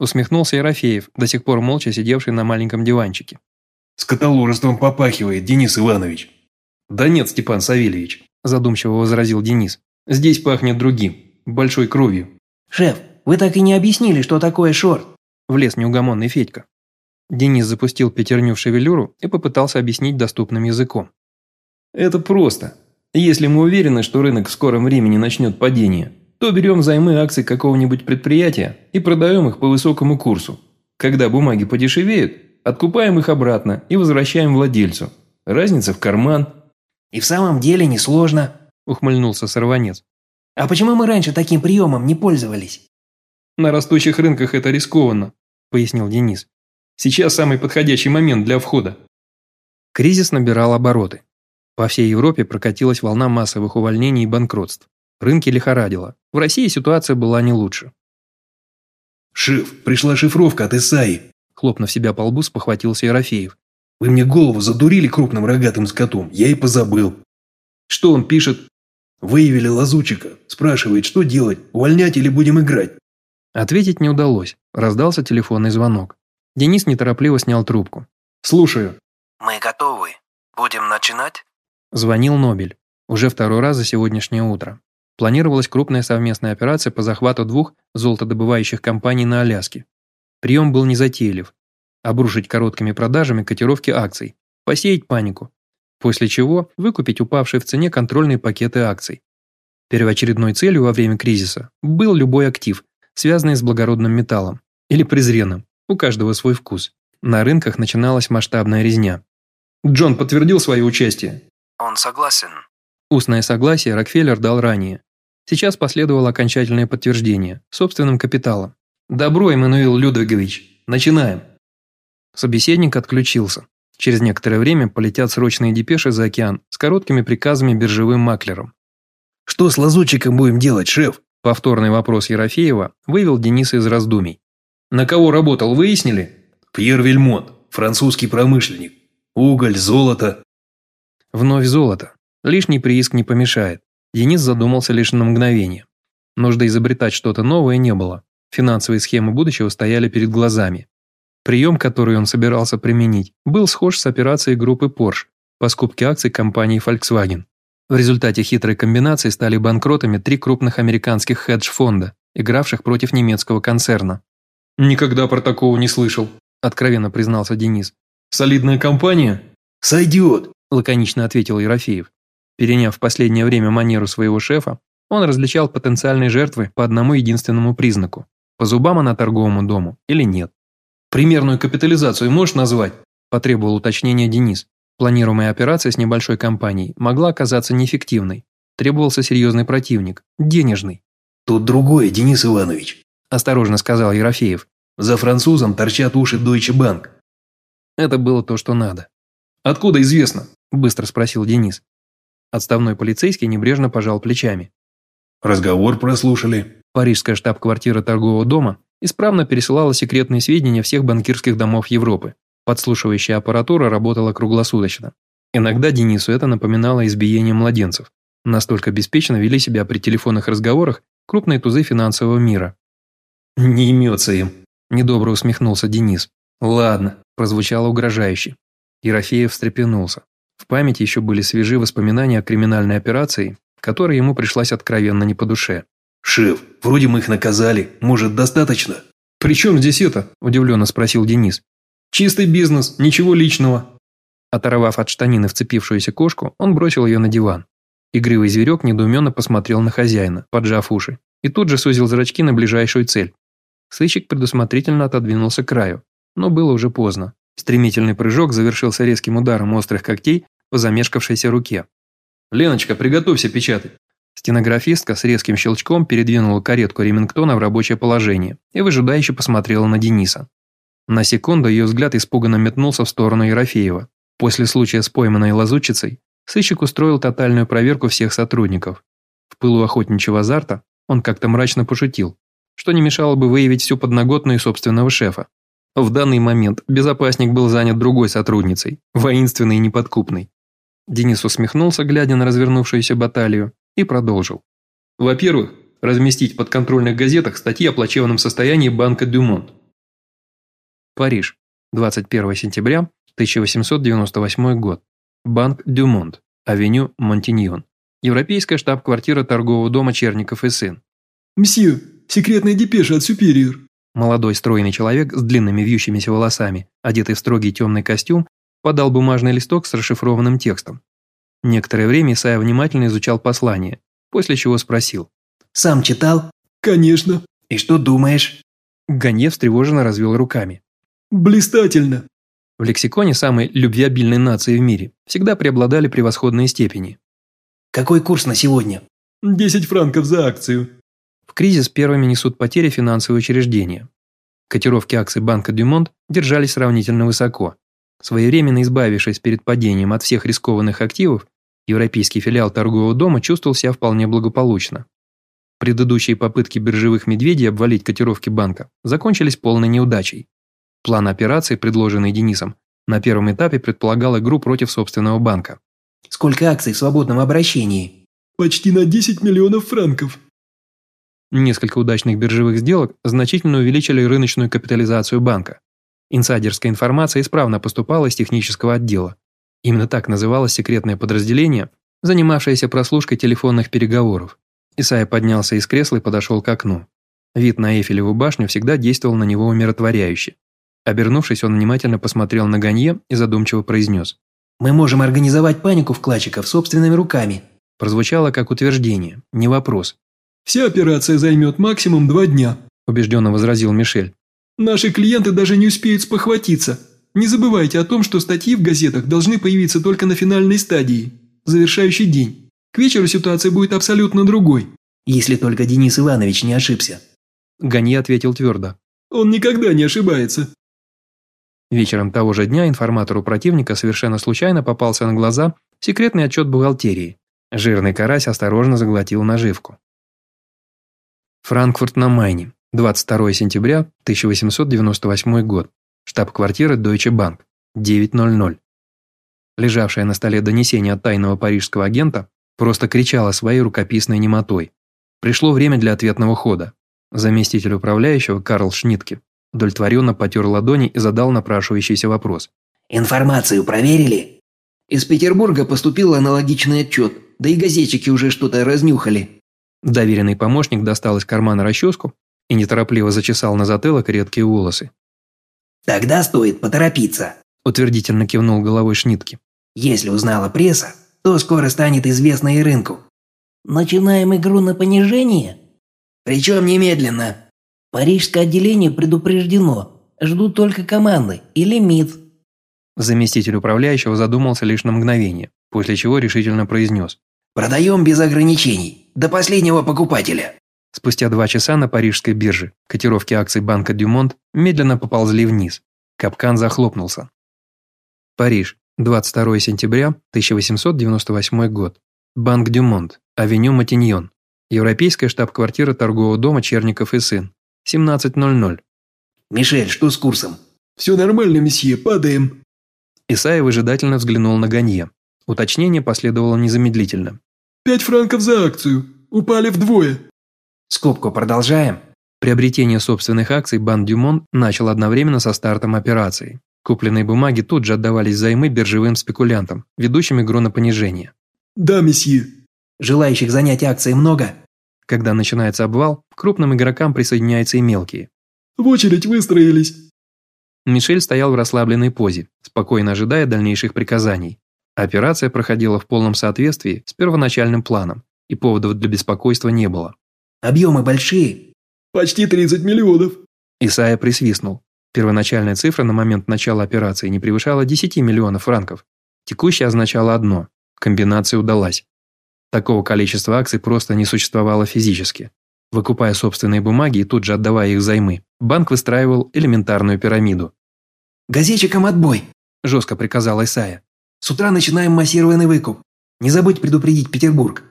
Усмехнулся Ерофеев, до сих пор молча сидевший на маленьком диванчике. «Скотоложеством попахивает, Денис Иванович». «Да нет, Степан Савельевич», – задумчиво возразил Денис. «Здесь пахнет другим, большой кровью». «Шеф, вы так и не объяснили, что такое шорт». Влез неугомонный Федька. Денис запустил пятерню в шевелюру и попытался объяснить доступным языком. Это просто. Если мы уверены, что рынок в скором времени начнет падение, то берем займы акций какого-нибудь предприятия и продаем их по высокому курсу. Когда бумаги подешевеют, откупаем их обратно и возвращаем владельцу. Разница в карман. И в самом деле несложно, ухмыльнулся сорванец. А почему мы раньше таким приемом не пользовались? На растущих рынках это рискованно, пояснил Денис. Сейчас самый подходящий момент для входа. Кризис набирал обороты. По всей Европе прокатилась волна массовых увольнений и банкротств. Рынки лихорадило. В России ситуация была не лучше. «Шеф, пришла шифровка от Исаи!» Хлопнув себя по лбу, спохватился Ерофеев. «Вы мне голову задурили крупным рогатым скотом, я и позабыл». «Что он пишет?» «Выявили лазучика. Спрашивает, что делать, увольнять или будем играть?» Ответить не удалось. Раздался телефонный звонок. Денис неторопливо снял трубку. «Слушаю». Мы готовы. Будем начинать? Звонил Нобель. Уже второй раз за сегодняшнее утро. Планировалась крупная совместная операция по захвату двух золотодобывающих компаний на Аляске. Прием был незатейлив. Обрушить короткими продажами котировки акций, посеять панику, после чего выкупить упавшие в цене контрольные пакеты акций. Первоочередной целью во время кризиса был любой актив, связанный с благородным металлом или презренным, у каждого свой вкус. На рынках начиналась масштабная резня. Джон подтвердил свое участие. Он согласен. Устное согласие Рокфеллер дал ранее. Сейчас последовало окончательное подтверждение, собственным капиталом. «Добро, Эммануил Людвигович, начинаем». Собеседник отключился. Через некоторое время полетят срочные депеши за океан с короткими приказами биржевым маклерам. «Что с лазутчиком будем делать, шеф?» Повторный вопрос Ерофеева вывел Дениса из раздумий. «На кого работал, выяснили?» «Пьер Вельмонт, французский промышленник. Уголь, золото». Вновь золото. Лишний прииск не помешает. Денис задумался лишь на мгновение. Нужды изобретать что-то новое не было. Финансовые схемы будущего стояли перед глазами. Прием, который он собирался применить, был схож с операцией группы Porsche по скупке акций компании Volkswagen. В результате хитрой комбинации стали банкротами три крупных американских хедж-фонда, игравших против немецкого концерна. «Никогда про такого не слышал», – откровенно признался Денис. «Солидная компания?» «Сойдет», – лаконично ответил Ерофеев. Переняв в последнее время манеру своего шефа, он различал потенциальные жертвы по одному единственному признаку – по зубам она торговому дому или нет. «Примерную капитализацию можешь назвать?» – потребовал уточнения Денис. Планируемая операция с небольшой компанией могла оказаться неэффективной. Требовался серьезный противник – денежный. «Тут другое, Денис Иванович», – осторожно сказал Ерофеев. «За французом торчат уши Deutsche Bank». Это было то, что надо. «Откуда известно?» – быстро спросил Денис. Отставной полицейский небрежно пожал плечами. «Разговор прослушали». Парижская штаб-квартира торгового дома исправно пересылала секретные сведения всех банкирских домов Европы. Подслушивающая аппаратура работала круглосуточно. Иногда Денису это напоминало избиение младенцев. Настолько беспечно вели себя при телефонных разговорах крупные тузы финансового мира. «Не имется им», – недобро усмехнулся Денис. «Ладно», – прозвучало угрожающе. Ерофеев встрепенулся. В памяти еще были свежи воспоминания о криминальной операции, которая ему пришлась откровенно не по душе. «Шеф, вроде мы их наказали. Может, достаточно?» «При чем здесь это?» – удивленно спросил Денис. «Чистый бизнес, ничего личного». Оторвав от штанины вцепившуюся кошку, он бросил ее на диван. Игривый зверек недоуменно посмотрел на хозяина, поджав уши, и тут же сузил зрачки на ближайшую цель. Сыщик предусмотрительно отодвинулся к краю, но было уже поздно. Стремительный прыжок завершился резким ударом острых когтей по замешкавшейся руке. «Леночка, приготовься печатать». Стенографистка с резким щелчком передвинула каретку Ремингтона в рабочее положение и выжидающе посмотрела на Дениса. На секунду ее взгляд испуганно метнулся в сторону Ерофеева. После случая с пойманной лазутчицей сыщик устроил тотальную проверку всех сотрудников. В пылу охотничьего азарта он как-то мрачно пошутил, что не мешало бы выявить всю подноготную собственного шефа. В данный момент безопасник был занят другой сотрудницей, воинственной и неподкупной. Денис усмехнулся, глядя на развернувшуюся баталию, и продолжил. Во-первых, разместить в подконтрольных газетах статьи о плачевном состоянии банка Дюмонт. Париж, 21 сентября 1898 год. Банк Дюмонт, авеню Монтиньон. Европейская штаб-квартира торгового дома Черников и сын. «Мсье, секретная депеша от Супериор», Молодой стройный человек с длинными вьющимися волосами, одетый в строгий темный костюм, подал бумажный листок с расшифрованным текстом. Некоторое время Исайя внимательно изучал послание, после чего спросил. «Сам читал?» «Конечно». «И что думаешь?» Ганье встревоженно развел руками. «Блистательно». В лексиконе самой любвеобильной нации в мире всегда преобладали превосходные степени. «Какой курс на сегодня?» «Десять франков за акцию». В кризис первыми несут потери финансовые учреждения. Котировки акций банка Дюмонт держались сравнительно высоко. Своевременно избавившись перед падением от всех рискованных активов, европейский филиал торгового дома чувствовал себя вполне благополучно. Предыдущие попытки биржевых медведей обвалить котировки банка закончились полной неудачей. План операции, предложенный Денисом, на первом этапе предполагал игру против собственного банка. «Сколько акций в свободном обращении?» «Почти на 10 миллионов франков», Несколько удачных биржевых сделок значительно увеличили рыночную капитализацию банка. Инсайдерская информация исправно поступала из технического отдела. Именно так называлось секретное подразделение, занимавшееся прослушкой телефонных переговоров. Исайя поднялся из кресла и подошел к окну. Вид на Эйфелеву башню всегда действовал на него умиротворяюще. Обернувшись, он внимательно посмотрел на Ганье и задумчиво произнес. «Мы можем организовать панику вкладчиков собственными руками». Прозвучало как утверждение, не вопрос. Вся операция займет максимум два дня», – убежденно возразил Мишель. «Наши клиенты даже не успеют спохватиться. Не забывайте о том, что статьи в газетах должны появиться только на финальной стадии, завершающий день. К вечеру ситуация будет абсолютно другой». «Если только Денис Иванович не ошибся». Гани ответил твердо. «Он никогда не ошибается». Вечером того же дня информатору противника совершенно случайно попался на глаза секретный отчет бухгалтерии. Жирный карась осторожно заглотил наживку. Франкфурт на Майне, 22 сентября 1898 год. Штаб-квартира Deutsche Bank, 9.00. Лежавшее на столе донесение от тайного парижского агента просто кричало своей рукописной немотой. Пришло время для ответного хода. Заместитель управляющего Карл Шнитке удовлетворенно потер ладони и задал напрашивающийся вопрос. «Информацию проверили?» «Из Петербурга поступил аналогичный отчет, да и газетчики уже что-то разнюхали». Доверенный помощник достал из кармана расческу и неторопливо зачесал на затылок редкие волосы. «Тогда стоит поторопиться», – утвердительно кивнул головой Шнитки. «Если узнала пресса, то скоро станет известно и рынку». «Начинаем игру на понижение?» «Причем немедленно». «Парижское отделение предупреждено. Ждут только команды и лимит». Заместитель управляющего задумался лишь на мгновение, после чего решительно произнес. «Продаем без ограничений. До последнего покупателя». Спустя два часа на парижской бирже котировки акций банка Дюмонт медленно поползли вниз. Капкан захлопнулся. Париж, 22 сентября 1898 год. Банк Дюмонт, авеню Матиньон. Европейская штаб-квартира торгового дома Черников и сын. 17.00. «Мишель, что с курсом?» «Все нормально, месье, падаем». Исайя выжидательно взглянул на Ганье. Уточнение последовало незамедлительно. Пять франков за акцию. Упали вдвое». «Скобку продолжаем?» Приобретение собственных акций Бан Дюмон начал одновременно со стартом операции. Купленные бумаги тут же отдавались займы биржевым спекулянтам, ведущим игру на понижение. «Да, месье». «Желающих занять акции много?» Когда начинается обвал, к крупным игрокам присоединяются и мелкие. «В очередь выстроились». Мишель стоял в расслабленной позе, спокойно ожидая дальнейших приказаний. Операция проходила в полном соответствии с первоначальным планом, и поводов для беспокойства не было. «Объемы большие?» «Почти 30 миллионов». Исайя присвистнул. Первоначальная цифра на момент начала операции не превышала 10 миллионов франков. Текущая означала одно – комбинация удалась. Такого количества акций просто не существовало физически. Выкупая собственные бумаги и тут же отдавая их займы, банк выстраивал элементарную пирамиду. «Газетчикам отбой!» – жестко приказал Исайя. С утра начинаем массированный выкуп. Не забудь предупредить Петербург».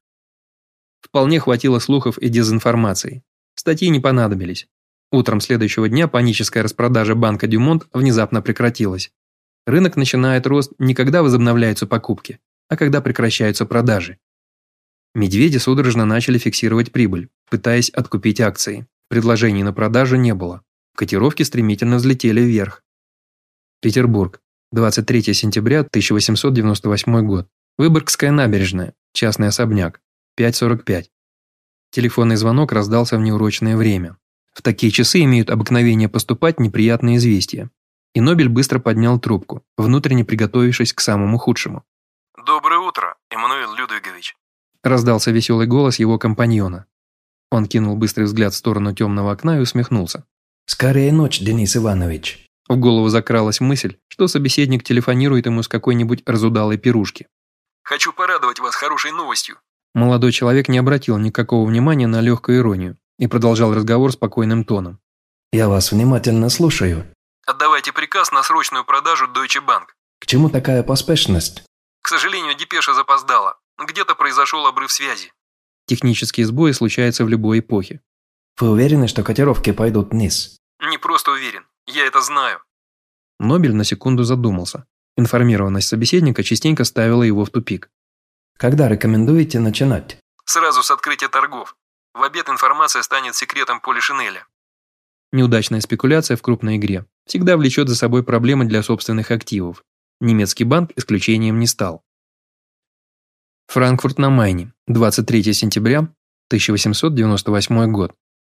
Вполне хватило слухов и дезинформации. Статьи не понадобились. Утром следующего дня паническая распродажа банка Дюмонт внезапно прекратилась. Рынок начинает рост не когда возобновляются покупки, а когда прекращаются продажи. Медведи судорожно начали фиксировать прибыль, пытаясь откупить акции. Предложений на продажу не было. Котировки стремительно взлетели вверх. Петербург. 23 сентября 1898 год. Выборгская набережная. Частный особняк. 5.45. Телефонный звонок раздался в неурочное время. В такие часы имеют обыкновение поступать неприятные известия. И Нобель быстро поднял трубку, внутренне приготовившись к самому худшему. «Доброе утро, Эммануил Людвигович». Раздался веселый голос его компаньона. Он кинул быстрый взгляд в сторону темного окна и усмехнулся. «Скорее ночь, Денис Иванович». В голову закралась мысль, что собеседник телефонирует ему с какой-нибудь разудалой пирушки. «Хочу порадовать вас хорошей новостью». Молодой человек не обратил никакого внимания на легкую иронию и продолжал разговор спокойным тоном. «Я вас внимательно слушаю. Отдавайте приказ на срочную продажу Deutsche Bank. К чему такая поспешность?» К сожалению, депеша запоздала. Где-то произошел обрыв связи. Технические сбои случаются в любой эпохе. Вы уверены, что котировки пойдут вниз? Не просто уверен. Я это знаю. Нобель на секунду задумался. Информированность собеседника частенько ставила его в тупик. Когда рекомендуете начинать? Сразу с открытия торгов. В обед информация станет секретом Поли Шинеля. Неудачная спекуляция в крупной игре всегда влечет за собой проблемы для собственных активов. Немецкий банк исключением не стал. Франкфурт на Майне, 23 сентября 1898 год.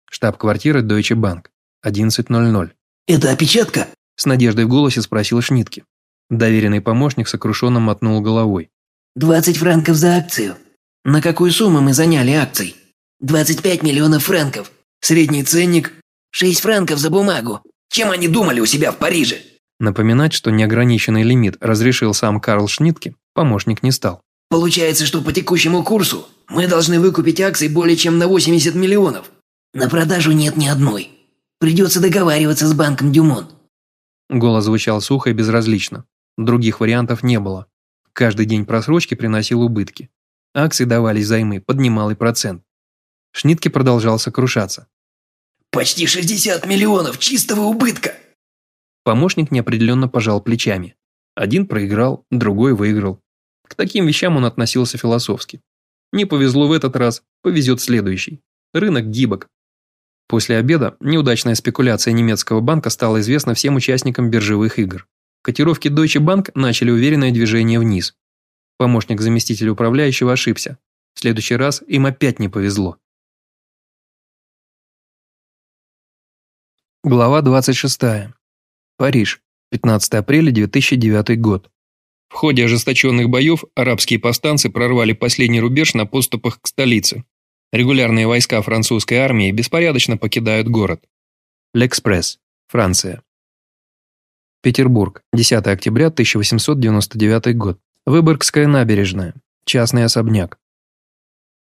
Штаб-квартира Deutsche Bank, 11.00. «Это опечатка?» С надеждой в голосе спросил Шнитке. Доверенный помощник сокрушенно мотнул головой. «20 франков за акцию. На какую сумму мы заняли акций? 25 миллионов франков. Средний ценник – 6 франков за бумагу. Чем они думали у себя в Париже?» Напоминать, что неограниченный лимит разрешил сам Карл Шнитке, помощник не стал. Получается, что по текущему курсу мы должны выкупить акций более чем на 80 миллионов. На продажу нет ни одной. Придется договариваться с банком Дюмон. Голос звучал сухо и безразлично. Других вариантов не было. Каждый день просрочки приносил убытки. Акции давались займы под немалый процент. Шнитке продолжал сокрушаться. Почти 60 миллионов чистого убытка. Помощник неопределенно пожал плечами. Один проиграл, другой выиграл. К таким вещам он относился философски. Не повезло в этот раз, повезет следующий. Рынок гибок. После обеда неудачная спекуляция немецкого банка стала известна всем участникам биржевых игр. Котировки Deutsche Bank начали уверенное движение вниз. Помощник заместителя управляющего ошибся. В следующий раз им опять не повезло. Глава 26. Париж. 15 апреля 2009 год. В ходе ожесточенных боев арабские повстанцы прорвали последний рубеж на подступах к столице. Регулярные войска французской армии беспорядочно покидают город. L'Express, Франция. Петербург, 10 октября 1899 год. Выборгская набережная. Частный особняк.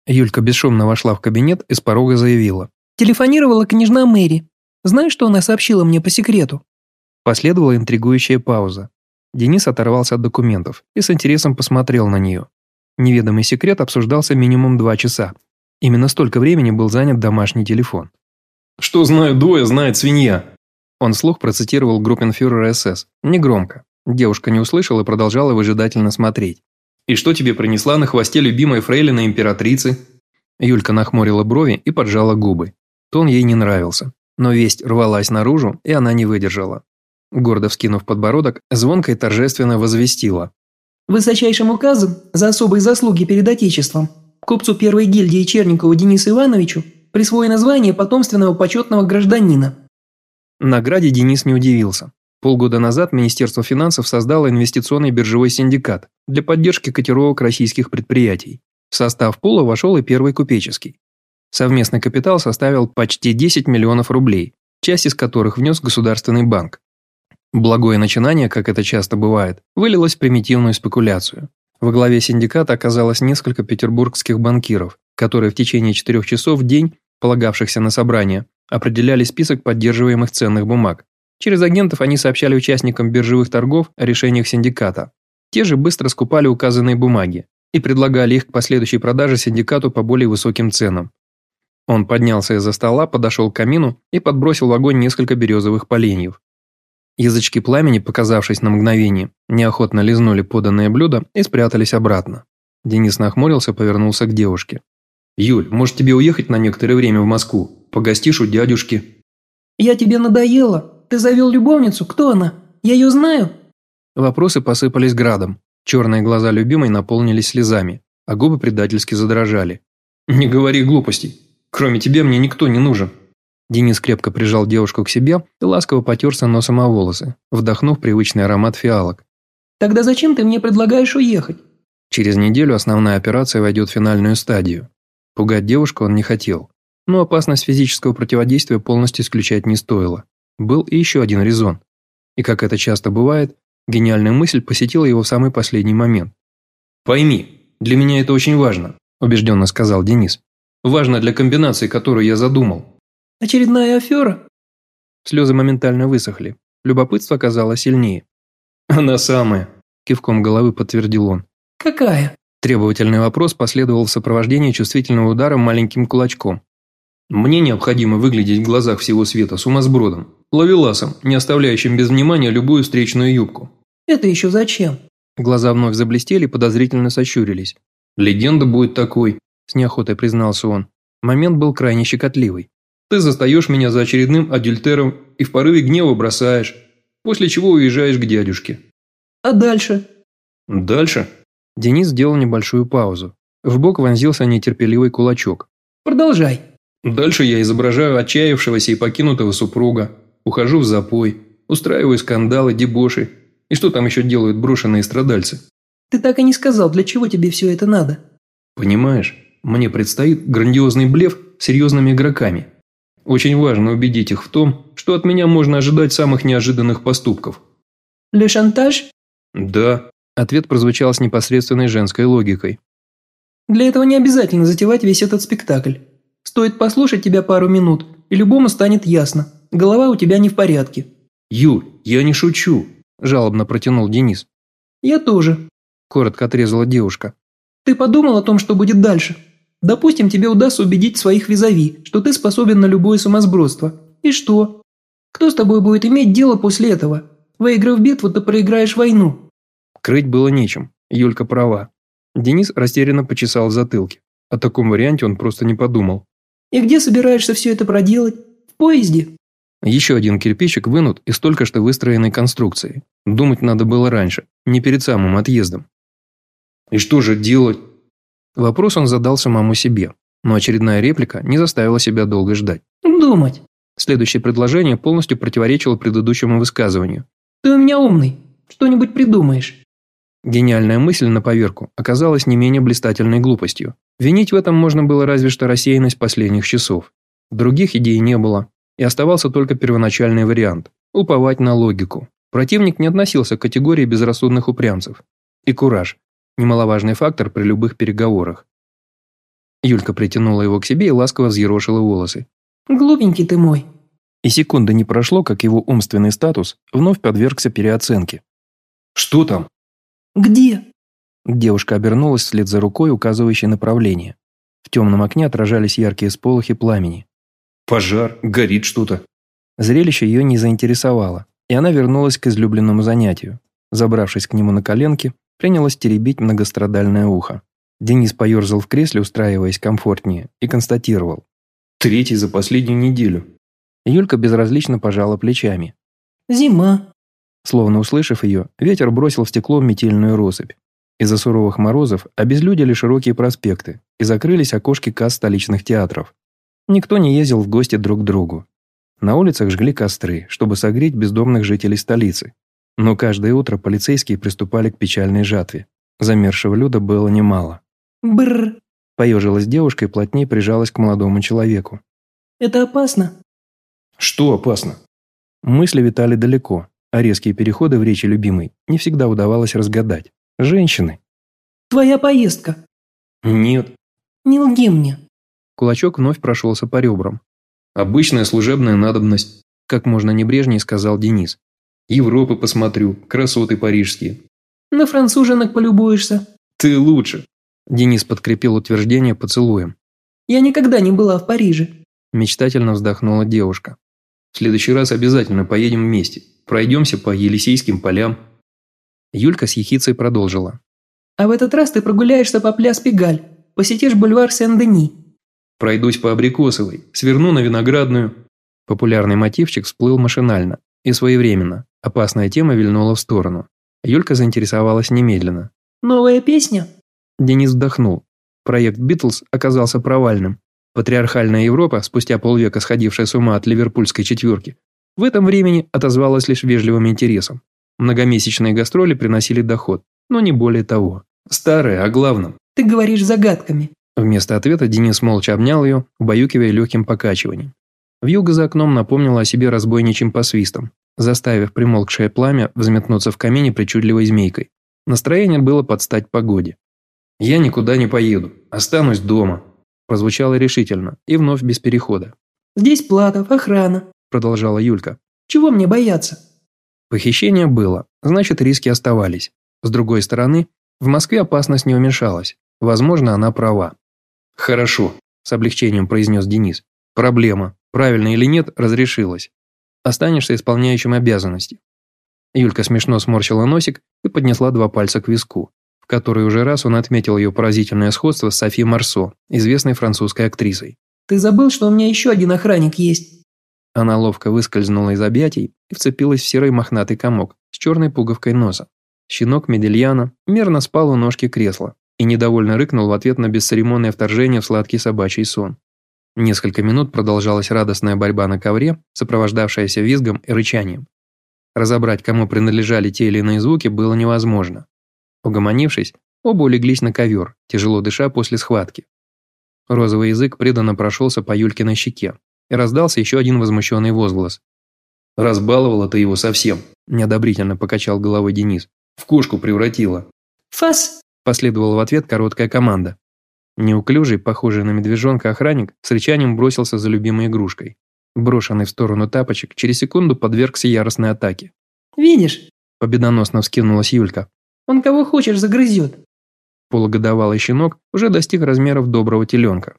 Юлька бесшумно вошла в кабинет и с порога заявила. Телефонировала княжна Мэри. Знаешь, что она сообщила мне по секрету? Последовала интригующая пауза. Денис оторвался от документов и с интересом посмотрел на нее. Неведомый секрет обсуждался минимум два часа. Именно столько времени был занят домашний телефон. «Что знают двое, знает свинья». Он вслух процитировал группенфюрера СС. Негромко. Девушка не услышала и продолжала выжидательно смотреть. «И что тебе принесла на хвосте любимая фрейлина императрицы?» Юлька нахмурила брови и поджала губы. Тон ей не нравился. Но весть рвалась наружу, и она не выдержала. Гордо вскинув подбородок, звонко и торжественно возвестила. Высочайшим указом за особые заслуги перед Отечеством купцу первой гильдии Черникову Денису Ивановичу присвоено звание потомственного почетного гражданина. Награде Денис не удивился. Полгода назад Министерство финансов создало инвестиционный биржевой синдикат для поддержки котировок российских предприятий. В состав пула вошел и первый купеческий. Совместный капитал составил почти 10 миллионов рублей, часть из которых внес Государственный банк. Благое начинание, как это часто бывает, вылилось в примитивную спекуляцию. Во главе синдиката оказалось несколько петербургских банкиров, которые в течение четырех часов в день, полагавшихся на собрание, определяли список поддерживаемых ценных бумаг. Через агентов они сообщали участникам биржевых торгов о решениях синдиката. Те же быстро скупали указанные бумаги и предлагали их к последующей продаже синдикату по более высоким ценам. Он поднялся из-за стола, подошел к камину и подбросил в огонь несколько березовых поленьев. Язычки пламени, показавшись на мгновение, неохотно лизнули поданное блюдо и спрятались обратно. Денис нахмурился, повернулся к девушке. «Юль, может тебе уехать на некоторое время в Москву? Погостишь у дядюшки?» «Я тебе надоела. Ты завел любовницу? Кто она? Я ее знаю?» Вопросы посыпались градом. Черные глаза любимой наполнились слезами, а губы предательски задрожали. «Не говори глупостей. Кроме тебя мне никто не нужен». Денис крепко прижал девушку к себе и ласково потерся носом о волосы, вдохнув привычный аромат фиалок. «Тогда зачем ты мне предлагаешь уехать?» Через неделю основная операция войдет в финальную стадию. Пугать девушку он не хотел, но опасность физического противодействия полностью исключать не стоило. Был и еще один резон. И как это часто бывает, гениальная мысль посетила его в самый последний момент. «Пойми, для меня это очень важно», – убежденно сказал Денис. «Важно для комбинации, которую я задумал». «Очередная афера?» Слезы моментально высохли. Любопытство оказалось сильнее. «Она самая», – кивком головы подтвердил он. «Какая?» Требовательный вопрос последовал в сопровождении чувствительного удара маленьким кулачком. «Мне необходимо выглядеть в глазах всего света сумасбродом, ловеласом, не оставляющим без внимания любую встречную юбку». «Это еще зачем?» Глаза вновь заблестели и подозрительно сощурились. «Легенда будет такой», – с неохотой признался он. Момент был крайне щекотливый. «Ты застаешь меня за очередным адюльтером и в порыве гнева бросаешь, после чего уезжаешь к дядюшке». «А дальше?» «Дальше?» Денис сделал небольшую паузу. В бок вонзился нетерпеливый кулачок. «Продолжай». «Дальше я изображаю отчаявшегося и покинутого супруга, ухожу в запой, устраиваю скандалы, дебоши. И что там еще делают брошенные страдальцы?» «Ты так и не сказал, для чего тебе все это надо?» «Понимаешь, мне предстоит грандиозный блеф с серьезными игроками. Очень важно убедить их в том, что от меня можно ожидать самых неожиданных поступков». «Ле шантаж?» «Да», Ответ прозвучал с непосредственной женской логикой. «Для этого не обязательно затевать весь этот спектакль. Стоит послушать тебя пару минут, и любому станет ясно. Голова у тебя не в порядке». «Юль, я не шучу», – жалобно протянул Денис. «Я тоже», – коротко отрезала девушка. «Ты подумал о том, что будет дальше? Допустим, тебе удастся убедить своих визави, что ты способен на любое сумасбродство. И что? Кто с тобой будет иметь дело после этого? Выиграв битву, ты проиграешь войну. Крыть было нечем, Юлька права. Денис растерянно почесал в затылке. О таком варианте он просто не подумал. «И где собираешься все это проделать? В поезде?» Еще один кирпичик вынут из только что выстроенной конструкции. Думать надо было раньше, не перед самым отъездом. «И что же делать?» Вопрос он задал самому себе, но очередная реплика не заставила себя долго ждать. «Думать». Следующее предложение полностью противоречило предыдущему высказыванию. «Ты у меня умный. Что-нибудь придумаешь». Гениальная мысль на поверку оказалась не менее блистательной глупостью. Винить в этом можно было разве что рассеянность последних часов. Других идей не было, и оставался только первоначальный вариант – уповать на логику. Противник не относился к категории безрассудных упрямцев. И кураж – немаловажный фактор при любых переговорах. Юлька притянула его к себе и ласково взъерошила волосы. «Глупенький ты мой». И секунды не прошло, как его умственный статус вновь подвергся переоценке. «Что там?» «Где?» Девушка обернулась вслед за рукой, указывающей направление. В темном окне отражались яркие сполохи пламени. «Пожар, горит что-то». Зрелище ее не заинтересовало, и она вернулась к излюбленному занятию. Забравшись к нему на коленки, принялась теребить многострадальное ухо. Денис поерзал в кресле, устраиваясь комфортнее, и констатировал. «Третий за последнюю неделю». Юлька безразлично пожала плечами. «Зима», Словно услышав ее, ветер бросил в стекло метельную россыпь. Из-за суровых морозов обезлюдили широкие проспекты и закрылись окошки касс столичных театров. Никто не ездил в гости друг к другу. На улицах жгли костры, чтобы согреть бездомных жителей столицы. Но каждое утро полицейские приступали к печальной жатве. Замершего люда было немало. Бррр. Поежилась девушка и плотнее прижалась к молодому человеку. Это опасно? Что опасно? Мысли витали далеко, а резкие переходы в речи любимой не всегда удавалось разгадать. Женщины. Твоя поездка. Нет. Не лги мне. Кулачок вновь прошелся по ребрам. Обычная служебная надобность. Как можно небрежнее сказал Денис. Европы посмотрю, красоты парижские. На француженок полюбуешься. Ты лучше. Денис подкрепил утверждение поцелуем. Я никогда не была в Париже. Мечтательно вздохнула девушка. В следующий раз обязательно поедем вместе. Пройдемся по Елисейским полям». Юлька с ехицей продолжила. «А в этот раз ты прогуляешься по пляс Пегаль, посетишь бульвар Сен-Дени». «Пройдусь по Абрикосовой, сверну на Виноградную». Популярный мотивчик всплыл машинально и своевременно. Опасная тема вильнула в сторону. Юлька заинтересовалась немедленно. «Новая песня?» Денис вдохнул. Проект «Битлз» оказался провальным. Патриархальная Европа, спустя полвека сходившая с ума от ливерпульской четверки, в этом времени отозвалась лишь вежливым интересом. Многомесячные гастроли приносили доход, но не более того. Старая о главном. Ты говоришь загадками. Вместо ответа Денис молча обнял ее, убаюкивая легким покачиванием. Вьюга за окном напомнила о себе разбойничьим посвистом, заставив примолкшее пламя взметнуться в камине причудливой змейкой. Настроение было под стать погоде. «Я никуда не поеду, останусь дома», – прозвучало решительно и вновь без перехода. «Здесь Платов, охрана», – продолжала Юлька. «Чего мне бояться?» Похищение было, значит риски оставались. С другой стороны, в Москве опасность не уменьшалась. Возможно, она права. «Хорошо», – с облегчением произнес Денис. «Проблема, правильно или нет, разрешилась. Останешься исполняющим обязанности». Юлька смешно сморщила носик и поднесла два пальца к виску, в который уже раз он отметил ее поразительное сходство с Софи Марсо, известной французской актрисой. «Ты забыл, что у меня еще один охранник есть?» Она ловко выскользнула из объятий и вцепилась в серый мохнатый комок с черной пуговкой носа. Щенок Медельяна мерно спал у ножки кресла и недовольно рыкнул в ответ на бесцеремонное вторжение в сладкий собачий сон. Несколько минут продолжалась радостная борьба на ковре, сопровождавшаяся визгом и рычанием. Разобрать, кому принадлежали те или иные звуки, было невозможно. Угомонившись, оба улеглись на ковер, тяжело дыша после схватки. Розовый язык преданно прошелся по Юлькиной щеке, и раздался еще один возмущенный возглас. «Разбаловала ты его совсем», – неодобрительно покачал головой Денис. «В кошку превратила». «Фас!» – последовала в ответ короткая команда. Неуклюжий, похожий на медвежонка охранник, с рычанием бросился за любимой игрушкой. Брошенный в сторону тапочек, через секунду подвергся яростной атаке. «Видишь?» – победоносно вскинулась Юлька. «Он кого хочешь загрызет». Полугодовалый щенок уже достиг размеров доброго теленка.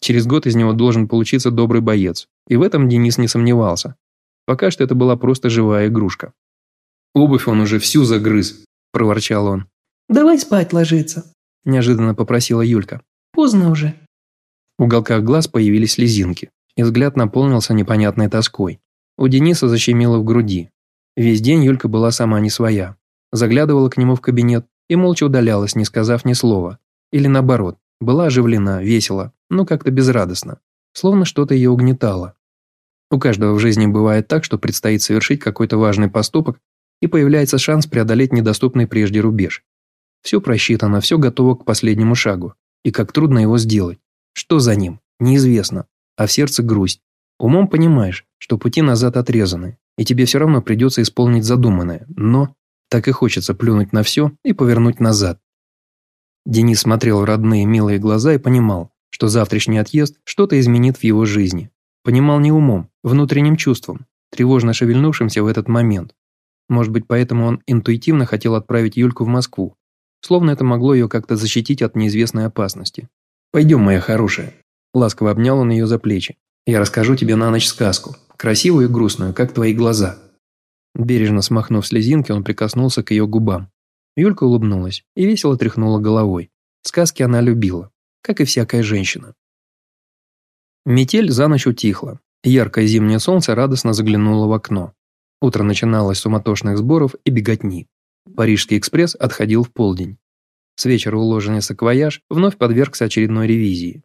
Через год из него должен получиться добрый боец, и в этом Денис не сомневался. Пока что это была просто живая игрушка. «Обувь он уже всю загрыз», – проворчал он. «Давай спать ложиться», – неожиданно попросила Юлька. «Поздно уже». В уголках глаз появились слезинки, и взгляд наполнился непонятной тоской. У Дениса защемило в груди. Весь день Юлька была сама не своя. Заглядывала к нему в кабинет и молча удалялась, не сказав ни слова. Или наоборот, была оживлена, весела, но как-то безрадостно. Словно что-то ее угнетало. У каждого в жизни бывает так, что предстоит совершить какой-то важный поступок, и появляется шанс преодолеть недоступный прежде рубеж. Все просчитано, все готово к последнему шагу. И как трудно его сделать. Что за ним? Неизвестно. А в сердце грусть. Умом понимаешь, что пути назад отрезаны, и тебе все равно придется исполнить задуманное, но так и хочется плюнуть на все и повернуть назад. Денис смотрел в родные милые глаза и понимал, что завтрашний отъезд что-то изменит в его жизни. Понимал не умом, внутренним чувством, тревожно шевельнувшимся в этот момент. Может быть, поэтому он интуитивно хотел отправить Юльку в Москву, словно это могло ее как-то защитить от неизвестной опасности. «Пойдем, моя хорошая». Ласково обнял он ее за плечи. «Я расскажу тебе на ночь сказку, красивую и грустную, как твои глаза». Бережно смахнув слезинки, он прикоснулся к ее губам. Юлька улыбнулась и весело тряхнула головой. Сказки она любила, как и всякая женщина. Метель за ночь утихла. Яркое зимнее солнце радостно заглянуло в окно. Утро начиналось с суматошных сборов и беготни. Парижский экспресс отходил в полдень. С вечера уложенный саквояж вновь подвергся очередной ревизии.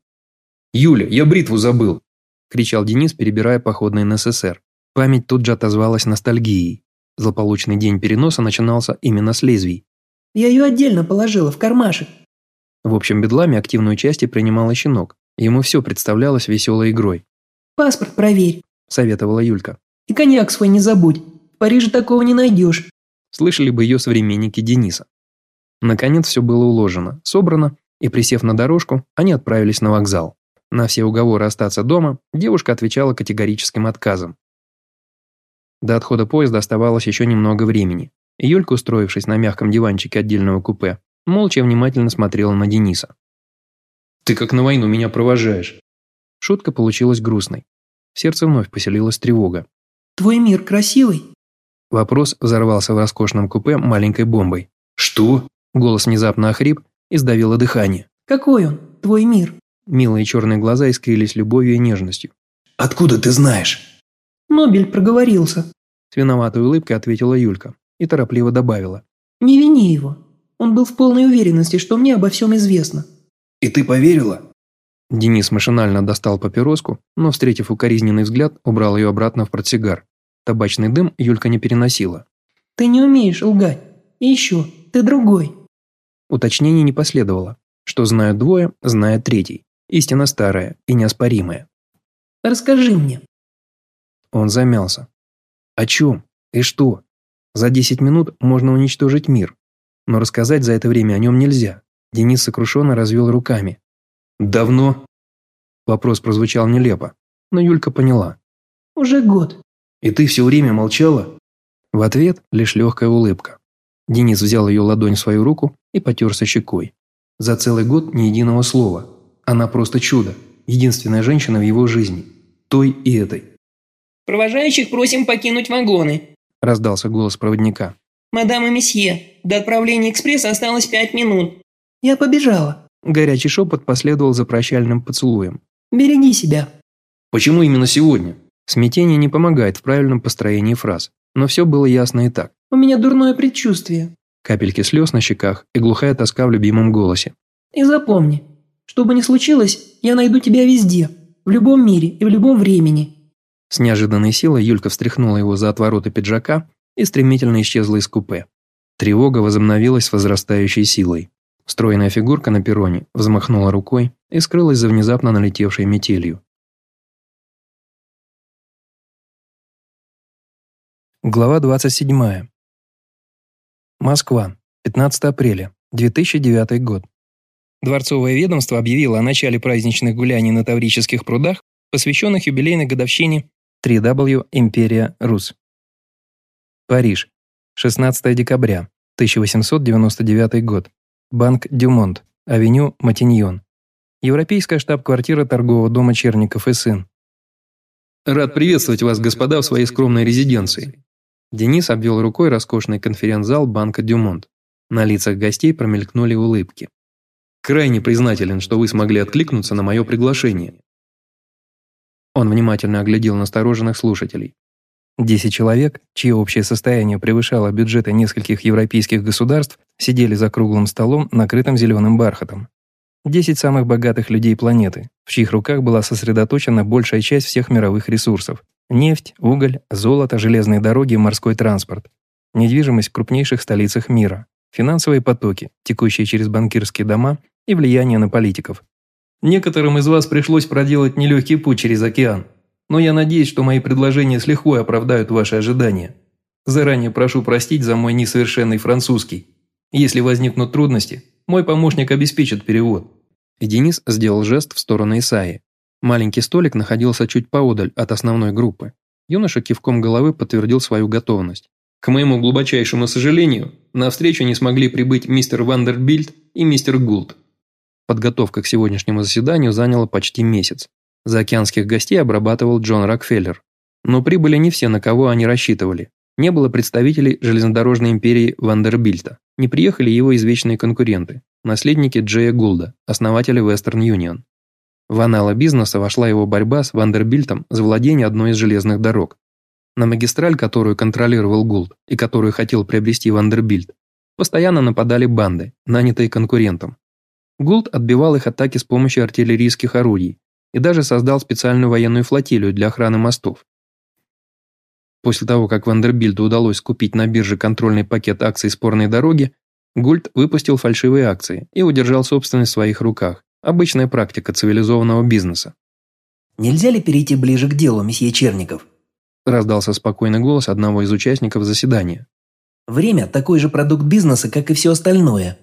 «Юля, я бритву забыл!» – кричал Денис, перебирая походный НССР. Память тут же отозвалась ностальгией. Злополучный день переноса начинался именно с лезвий. «Я ее отдельно положила, в кармашек». В общем бедламе активную часть принимал щенок, Ему все представлялось веселой игрой. «Паспорт проверь», – советовала Юлька. «И коньяк свой не забудь. В Париже такого не найдешь». Слышали бы ее современники Дениса. Наконец все было уложено, собрано, и, присев на дорожку, они отправились на вокзал. На все уговоры остаться дома девушка отвечала категорическим отказом. До отхода поезда оставалось еще немного времени. Юлька, устроившись на мягком диванчике отдельного купе, молча внимательно смотрела на Дениса. Ты как на войну меня провожаешь». Шутка получилась грустной. В сердце вновь поселилась тревога. «Твой мир красивый?» Вопрос взорвался в роскошном купе маленькой бомбой. «Что?» Голос внезапно охрип и сдавило дыхание. «Какой он, твой мир?» Милые черные глаза искрились любовью и нежностью. «Откуда ты знаешь?» «Нобель проговорился», с виноватой улыбкой ответила Юлька и торопливо добавила. «Не вини его. Он был в полной уверенности, что мне обо всем известно. И ты поверила? Денис машинально достал папироску, но, встретив укоризненный взгляд, убрал ее обратно в портсигар. Табачный дым Юлька не переносила. «Ты не умеешь лгать. И еще, ты другой». Уточнений не последовало. Что знают двое, знает третий. Истина старая и неоспоримая. «Расскажи мне». Он замялся. «О чем? И что? За 10 минут можно уничтожить мир. Но рассказать за это время о нем нельзя». Денис сокрушенно развел руками. «Давно?» Вопрос прозвучал нелепо, но Юлька поняла. «Уже год». «И ты все время молчала?» В ответ лишь легкая улыбка. Денис взял ее ладонь в свою руку и потерся щекой. За целый год ни единого слова. Она просто чудо. Единственная женщина в его жизни. Той и этой. «Провожающих просим покинуть вагоны», – раздался голос проводника. «Мадам и месье, до отправления экспресса осталось пять минут». «Я побежала», Горячий шепот последовал за прощальным поцелуем. «Береги себя». «Почему именно сегодня?» Смятение не помогает в правильном построении фраз, но все было ясно и так. «У меня дурное предчувствие». Капельки слез на щеках и глухая тоска в любимом голосе. «И запомни, что бы ни случилось, я найду тебя везде, в любом мире и в любом времени». С неожиданной силой Юлька встряхнула его за отвороты пиджака и стремительно исчезла из купе. Тревога возобновилась с возрастающей силой. Стройная фигурка на перроне взмахнула рукой и скрылась за внезапно налетевшей метелью. Глава 27. Москва. 15 апреля. 2009 год. Дворцовое ведомство объявило о начале праздничных гуляний на Таврических прудах, посвященных юбилейной годовщине 3W Империя Рус. Париж. 16 декабря. 1899 год. Банк Дюмонт, авеню Матиньон. Европейская штаб-квартира торгового дома Черников и сын. Рад приветствовать вас, господа, в своей скромной резиденции. Денис обвел рукой роскошный конференц-зал банка Дюмонт. На лицах гостей промелькнули улыбки. Крайне признателен, что вы смогли откликнуться на мое приглашение. Он внимательно оглядел настороженных слушателей. Десять человек, чье общее состояние превышало бюджеты нескольких европейских государств, сидели за круглым столом, накрытым зеленым бархатом. Десять самых богатых людей планеты, в чьих руках была сосредоточена большая часть всех мировых ресурсов – нефть, уголь, золото, железные дороги морской транспорт, недвижимость в крупнейших столицах мира, финансовые потоки, текущие через банкирские дома и влияние на политиков. Некоторым из вас пришлось проделать нелегкий путь через океан – но я надеюсь, что мои предложения с лихвой оправдают ваши ожидания. Заранее прошу простить за мой несовершенный французский. Если возникнут трудности, мой помощник обеспечит перевод». И Денис сделал жест в сторону Исаи. Маленький столик находился чуть поодаль от основной группы. Юноша кивком головы подтвердил свою готовность. К моему глубочайшему сожалению, на встречу не смогли прибыть мистер Вандербильд и мистер Гулд. Подготовка к сегодняшнему заседанию заняла почти месяц. Заокеанских гостей обрабатывал Джон Рокфеллер. Но прибыли не все, на кого они рассчитывали. Не было представителей железнодорожной империи Вандербильта. Не приехали его извечные конкуренты, наследники Джея Гулда, основателя Western Union. В аналы бизнеса вошла его борьба с Вандербильтом за владение одной из железных дорог. На магистраль, которую контролировал Гулд и которую хотел приобрести Вандербильт, постоянно нападали банды, нанятые конкурентом. Гулд отбивал их атаки с помощью артиллерийских орудий, и даже создал специальную военную флотилию для охраны мостов. После того, как Вандербильду удалось купить на бирже контрольный пакет акций спорной дороги, Гульт выпустил фальшивые акции и удержал собственность в своих руках. Обычная практика цивилизованного бизнеса. «Нельзя ли перейти ближе к делу, месье Черников?» раздался спокойный голос одного из участников заседания. «Время – такой же продукт бизнеса, как и все остальное».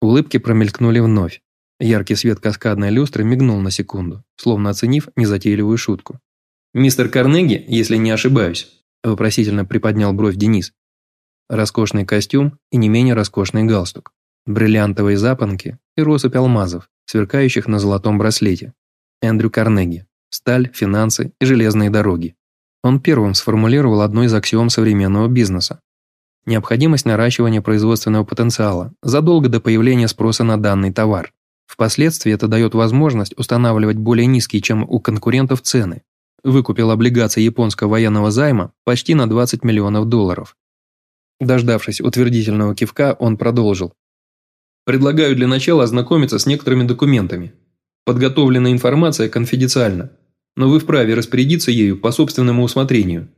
Улыбки промелькнули вновь. Яркий свет каскадной люстры мигнул на секунду, словно оценив незатейливую шутку. «Мистер Карнеги, если не ошибаюсь», – вопросительно приподнял бровь Денис. Роскошный костюм и не менее роскошный галстук, бриллиантовые запонки и россыпь алмазов, сверкающих на золотом браслете. Эндрю Карнеги. Сталь, финансы и железные дороги. Он первым сформулировал одну из аксиом современного бизнеса. Необходимость наращивания производственного потенциала задолго до появления спроса на данный товар. Впоследствии это дает возможность устанавливать более низкие, чем у конкурентов, цены. Выкупил облигации японского военного займа почти на 20 миллионов долларов. Дождавшись утвердительного кивка, он продолжил. «Предлагаю для начала ознакомиться с некоторыми документами. Подготовленная информация конфиденциальна, но вы вправе распорядиться ею по собственному усмотрению».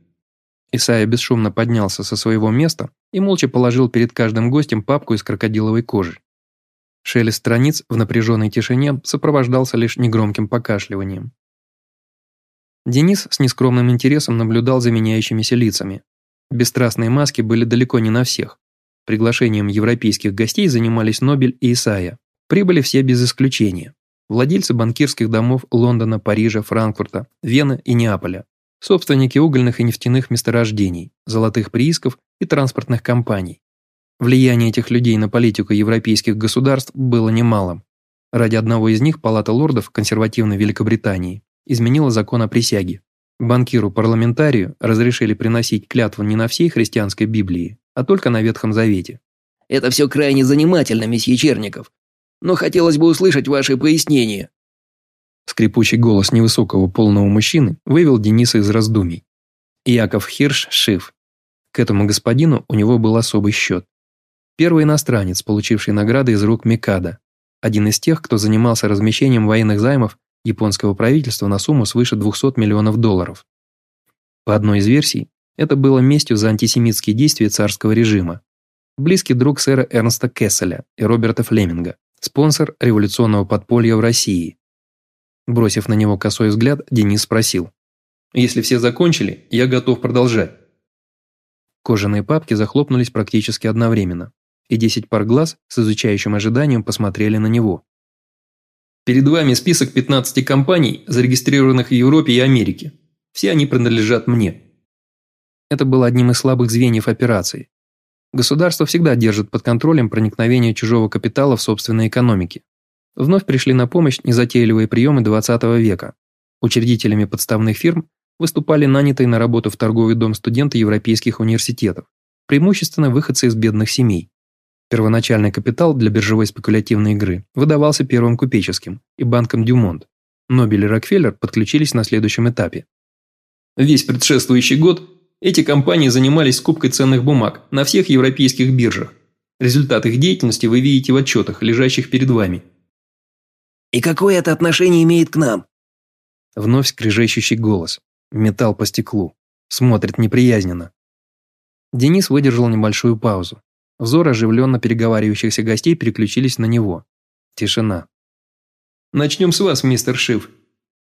Исайя бесшумно поднялся со своего места и молча положил перед каждым гостем папку из крокодиловой кожи. Шелест страниц в напряженной тишине сопровождался лишь негромким покашливанием. Денис с нескромным интересом наблюдал за меняющимися лицами. Бесстрастные маски были далеко не на всех. Приглашением европейских гостей занимались Нобель и Исайя. Прибыли все без исключения. Владельцы банкирских домов Лондона, Парижа, Франкфурта, Вены и Неаполя. Собственники угольных и нефтяных месторождений, золотых приисков и транспортных компаний. Влияние этих людей на политику европейских государств было немалым. Ради одного из них Палата лордов консервативной Великобритании изменила закон о присяге. Банкиру-парламентарию разрешили приносить клятву не на всей христианской Библии, а только на Ветхом Завете. «Это все крайне занимательно, месье Черников. Но хотелось бы услышать ваши пояснения». Скрипучий голос невысокого полного мужчины вывел Дениса из раздумий. Яков Хирш Шиф. К этому господину у него был особый счет. Первый иностранец, получивший награды из рук Микада. Один из тех, кто занимался размещением военных займов японского правительства на сумму свыше 200 миллионов долларов. По одной из версий, это было местью за антисемитские действия царского режима. Близкий друг сэра Эрнста Кесселя и Роберта Флеминга, спонсор революционного подполья в России. Бросив на него косой взгляд, Денис спросил. «Если все закончили, я готов продолжать». Кожаные папки захлопнулись практически одновременно и десять пар глаз с изучающим ожиданием посмотрели на него. Перед вами список 15 компаний, зарегистрированных в Европе и Америке. Все они принадлежат мне. Это было одним из слабых звеньев операции. Государство всегда держит под контролем проникновение чужого капитала в собственной экономике. Вновь пришли на помощь незатейливые приемы 20 века. Учредителями подставных фирм выступали нанятые на работу в торговый дом студенты европейских университетов, преимущественно выходцы из бедных семей. Первоначальный капитал для биржевой спекулятивной игры выдавался первым купеческим и банком Дюмонт. Нобель и Рокфеллер подключились на следующем этапе. Весь предшествующий год эти компании занимались скупкой ценных бумаг на всех европейских биржах. Результат их деятельности вы видите в отчетах, лежащих перед вами. «И какое это отношение имеет к нам?» Вновь скрежещущий голос. Металл по стеклу. Смотрит неприязненно. Денис выдержал небольшую паузу. Взор оживленно переговаривающихся гостей переключились на него. Тишина. «Начнем с вас, мистер Шиф.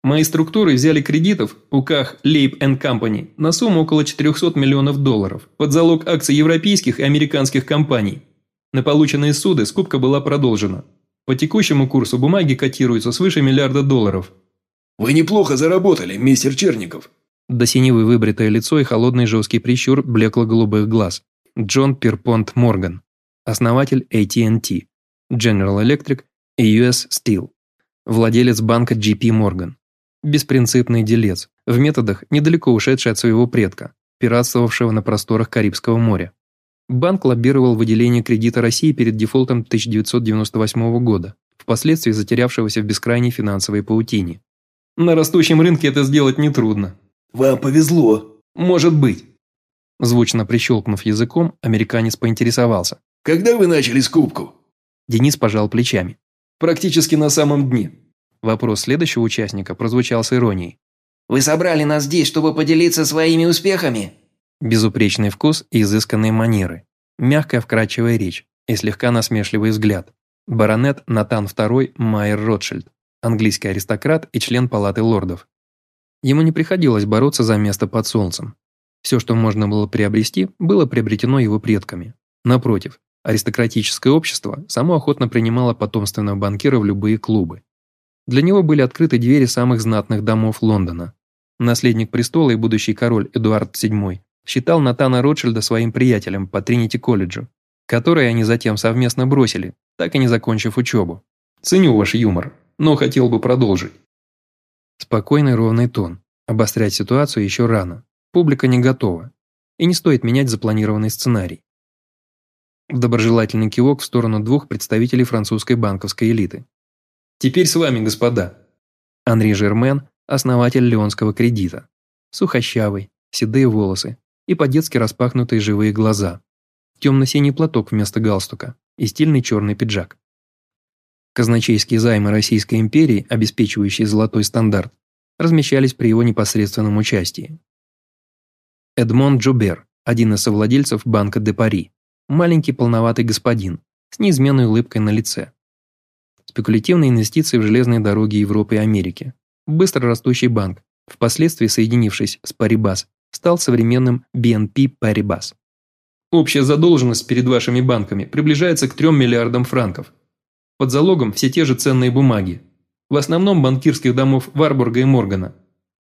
Мои структуры взяли кредитов у КАХ Leib Company на сумму около 400 миллионов долларов под залог акций европейских и американских компаний. На полученные суды скупка была продолжена. По текущему курсу бумаги котируются свыше миллиарда долларов». «Вы неплохо заработали, мистер Черников», до синевы выбритое лицо и холодный жесткий прищур блекло-голубых глаз. Джон Пирпонт Морган, основатель AT&T, General Electric и US Steel, владелец банка JP Morgan. Беспринципный делец, в методах недалеко ушедший от своего предка, пиратствовавшего на просторах Карибского моря. Банк лоббировал выделение кредита России перед дефолтом 1998 года, впоследствии затерявшегося в бескрайней финансовой паутине. На растущем рынке это сделать нетрудно. Вам повезло. Может быть. Звучно прищелкнув языком, американец поинтересовался. «Когда вы начали скупку?» Денис пожал плечами. «Практически на самом дне». Вопрос следующего участника прозвучал с иронией. «Вы собрали нас здесь, чтобы поделиться своими успехами?» Безупречный вкус и изысканные манеры. Мягкая вкрадчивая речь и слегка насмешливый взгляд. Баронет Натан II Майер Ротшильд, английский аристократ и член Палаты лордов. Ему не приходилось бороться за место под солнцем. Все, что можно было приобрести, было приобретено его предками. Напротив, аристократическое общество само охотно принимало потомственного банкира в любые клубы. Для него были открыты двери самых знатных домов Лондона. Наследник престола и будущий король Эдуард VII считал Натана Ротшильда своим приятелем по Тринити-колледжу, который они затем совместно бросили, так и не закончив учебу. «Ценю ваш юмор, но хотел бы продолжить». Спокойный ровный тон. Обострять ситуацию еще рано. Публика не готова. И не стоит менять запланированный сценарий. Доброжелательный кивок в сторону двух представителей французской банковской элиты. «Теперь с вами, господа». Анри Жермен, основатель Леонского кредита. Сухощавый, седые волосы и по-детски распахнутые живые глаза. Темно-синий платок вместо галстука и стильный черный пиджак. Казначейские займы Российской империи, обеспечивающие золотой стандарт, размещались при его непосредственном участии. Эдмон Джубер, один из совладельцев банка де Пари, маленький полноватый господин с неизменной улыбкой на лице. Спекулятивные инвестиции в железные дороги Европы и Америки. Быстро растущий банк, впоследствии соединившись с Paribas, стал современным BNP Paribas. Общая задолженность перед вашими банками приближается к 3 миллиардам франков. Под залогом все те же ценные бумаги. В основном банкирских домов Варбурга и Моргана,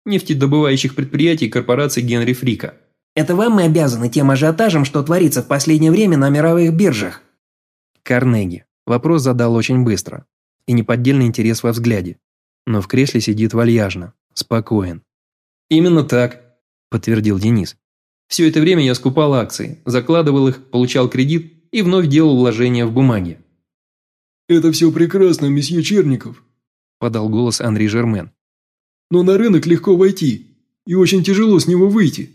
нефтедобывающих предприятий корпорации Генри Фрика. Это вам мы обязаны тем ажиотажем, что творится в последнее время на мировых биржах. Карнеги. Вопрос задал очень быстро. И неподдельный интерес во взгляде. Но в кресле сидит вальяжно, спокоен. «Именно так», – подтвердил Денис. «Все это время я скупал акции, закладывал их, получал кредит и вновь делал вложения в бумаги». «Это все прекрасно, месье Черников», – подал голос Андрей Жермен. «Но на рынок легко войти, и очень тяжело с него выйти.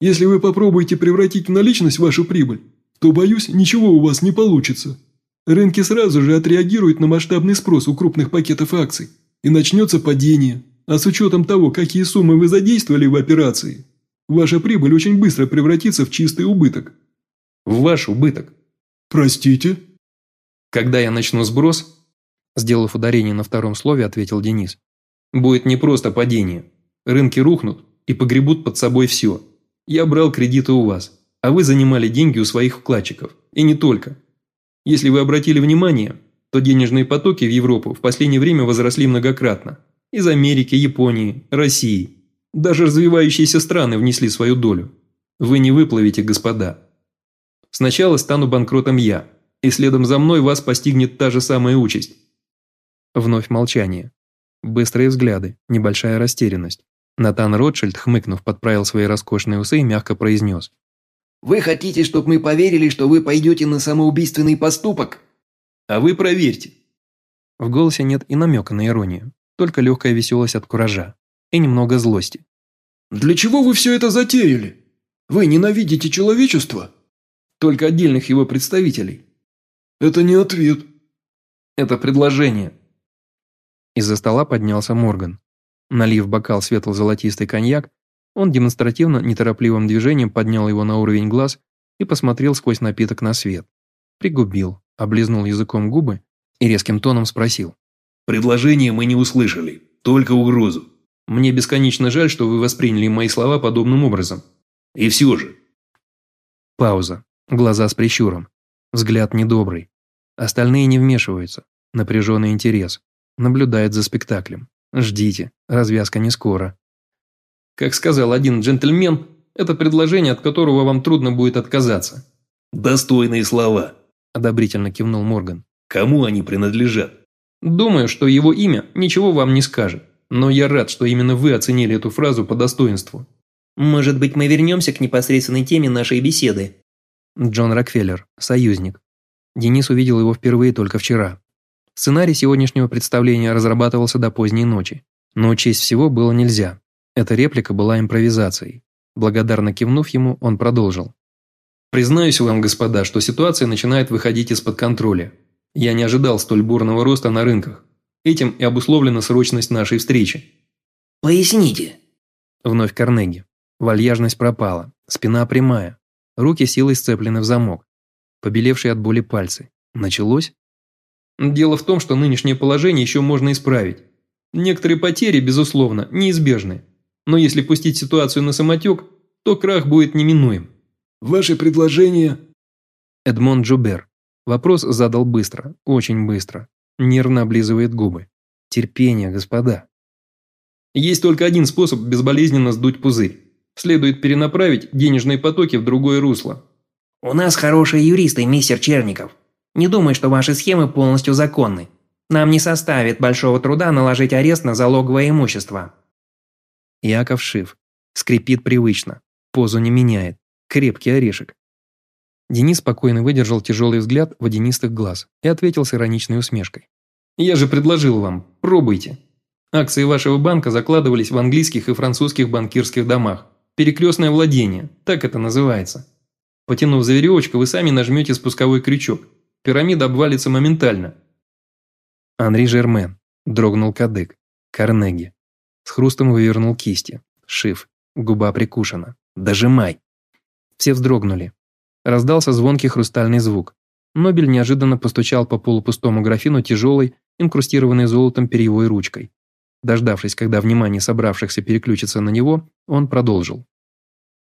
Если вы попробуете превратить в наличность вашу прибыль, то, боюсь, ничего у вас не получится. Рынки сразу же отреагируют на масштабный спрос у крупных пакетов акций, и начнется падение. А с учетом того, какие суммы вы задействовали в операции, ваша прибыль очень быстро превратится в чистый убыток. В ваш убыток. Простите? Когда я начну сброс, сделав ударение на втором слове, ответил Денис, будет не просто падение. Рынки рухнут и погребут под собой все. Я брал кредиты у вас, а вы занимали деньги у своих вкладчиков. И не только. Если вы обратили внимание, то денежные потоки в Европу в последнее время возросли многократно. Из Америки, Японии, России. Даже развивающиеся страны внесли свою долю. Вы не выплывете, господа. Сначала стану банкротом я, и следом за мной вас постигнет та же самая участь. Вновь молчание. Быстрые взгляды, небольшая растерянность. Натан Ротшильд, хмыкнув, подправил свои роскошные усы и мягко произнес. «Вы хотите, чтобы мы поверили, что вы пойдете на самоубийственный поступок?» «А вы проверьте». В голосе нет и намека на иронию, только легкая веселость от куража и немного злости. «Для чего вы все это затеяли? Вы ненавидите человечество?» «Только отдельных его представителей». «Это не ответ». «Это предложение». Из-за стола поднялся Морган. Налив бокал светло-золотистый коньяк, он демонстративно неторопливым движением поднял его на уровень глаз и посмотрел сквозь напиток на свет. Пригубил, облизнул языком губы и резким тоном спросил. «Предложение мы не услышали, только угрозу. Мне бесконечно жаль, что вы восприняли мои слова подобным образом. И все же». Пауза. Глаза с прищуром. Взгляд недобрый. Остальные не вмешиваются. Напряженный интерес. Наблюдает за спектаклем. Ждите, развязка не скоро. Как сказал один джентльмен, это предложение, от которого вам трудно будет отказаться. Достойные слова, одобрительно кивнул Морган. Кому они принадлежат? Думаю, что его имя ничего вам не скажет, но я рад, что именно вы оценили эту фразу по достоинству. Может быть, мы вернемся к непосредственной теме нашей беседы? Джон Рокфеллер, союзник. Денис увидел его впервые только вчера. Сценарий сегодняшнего представления разрабатывался до поздней ночи, но учесть всего было нельзя. Эта реплика была импровизацией. Благодарно кивнув ему, он продолжил. «Признаюсь вам, господа, что ситуация начинает выходить из-под контроля. Я не ожидал столь бурного роста на рынках. Этим и обусловлена срочность нашей встречи». «Поясните». Вновь Карнеги. Вальяжность пропала, спина прямая, руки силой сцеплены в замок, побелевшие от боли пальцы. Началось? Дело в том, что нынешнее положение еще можно исправить. Некоторые потери, безусловно, неизбежны. Но если пустить ситуацию на самотек, то крах будет неминуем. Ваше предложение... Эдмон Джубер. Вопрос задал быстро, очень быстро. Нервно облизывает губы. Терпение, господа. Есть только один способ безболезненно сдуть пузырь. Следует перенаправить денежные потоки в другое русло. «У нас хорошие юристы, мистер Черников. Не думай, что ваши схемы полностью законны. Нам не составит большого труда наложить арест на залоговое имущество». Яков Шиф. Скрипит привычно. Позу не меняет. Крепкий орешек. Денис спокойно выдержал тяжелый взгляд водянистых глаз и ответил с ироничной усмешкой. «Я же предложил вам, пробуйте. Акции вашего банка закладывались в английских и французских банкирских домах. Перекрестное владение, так это называется. Потянув за веревочку, вы сами нажмете спусковой крючок. Пирамида обвалится моментально. Анри Жермен. Дрогнул кадык. Карнеги. С хрустом вывернул кисти. Шиф. Губа прикушена. Дожимай. Все вздрогнули. Раздался звонкий хрустальный звук. Нобель неожиданно постучал по полупустому графину тяжелой, инкрустированной золотом перьевой ручкой. Дождавшись, когда внимание собравшихся переключится на него, он продолжил.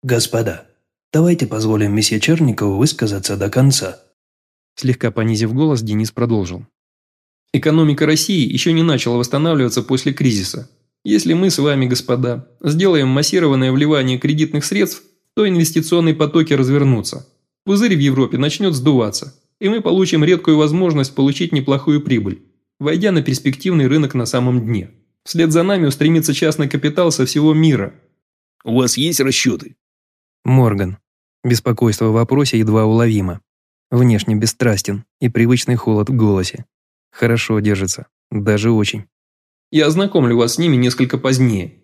«Господа, давайте позволим месье Черникову высказаться до конца». Слегка понизив голос, Денис продолжил. Экономика России еще не начала восстанавливаться после кризиса. Если мы с вами, господа, сделаем массированное вливание кредитных средств, то инвестиционные потоки развернутся. Пузырь в Европе начнет сдуваться, и мы получим редкую возможность получить неплохую прибыль, войдя на перспективный рынок на самом дне. Вслед за нами устремится частный капитал со всего мира. У вас есть расчеты? Морган. Беспокойство в вопросе едва уловимо. Внешне бесстрастен и привычный холод в голосе. Хорошо держится, даже очень. Я ознакомлю вас с ними несколько позднее.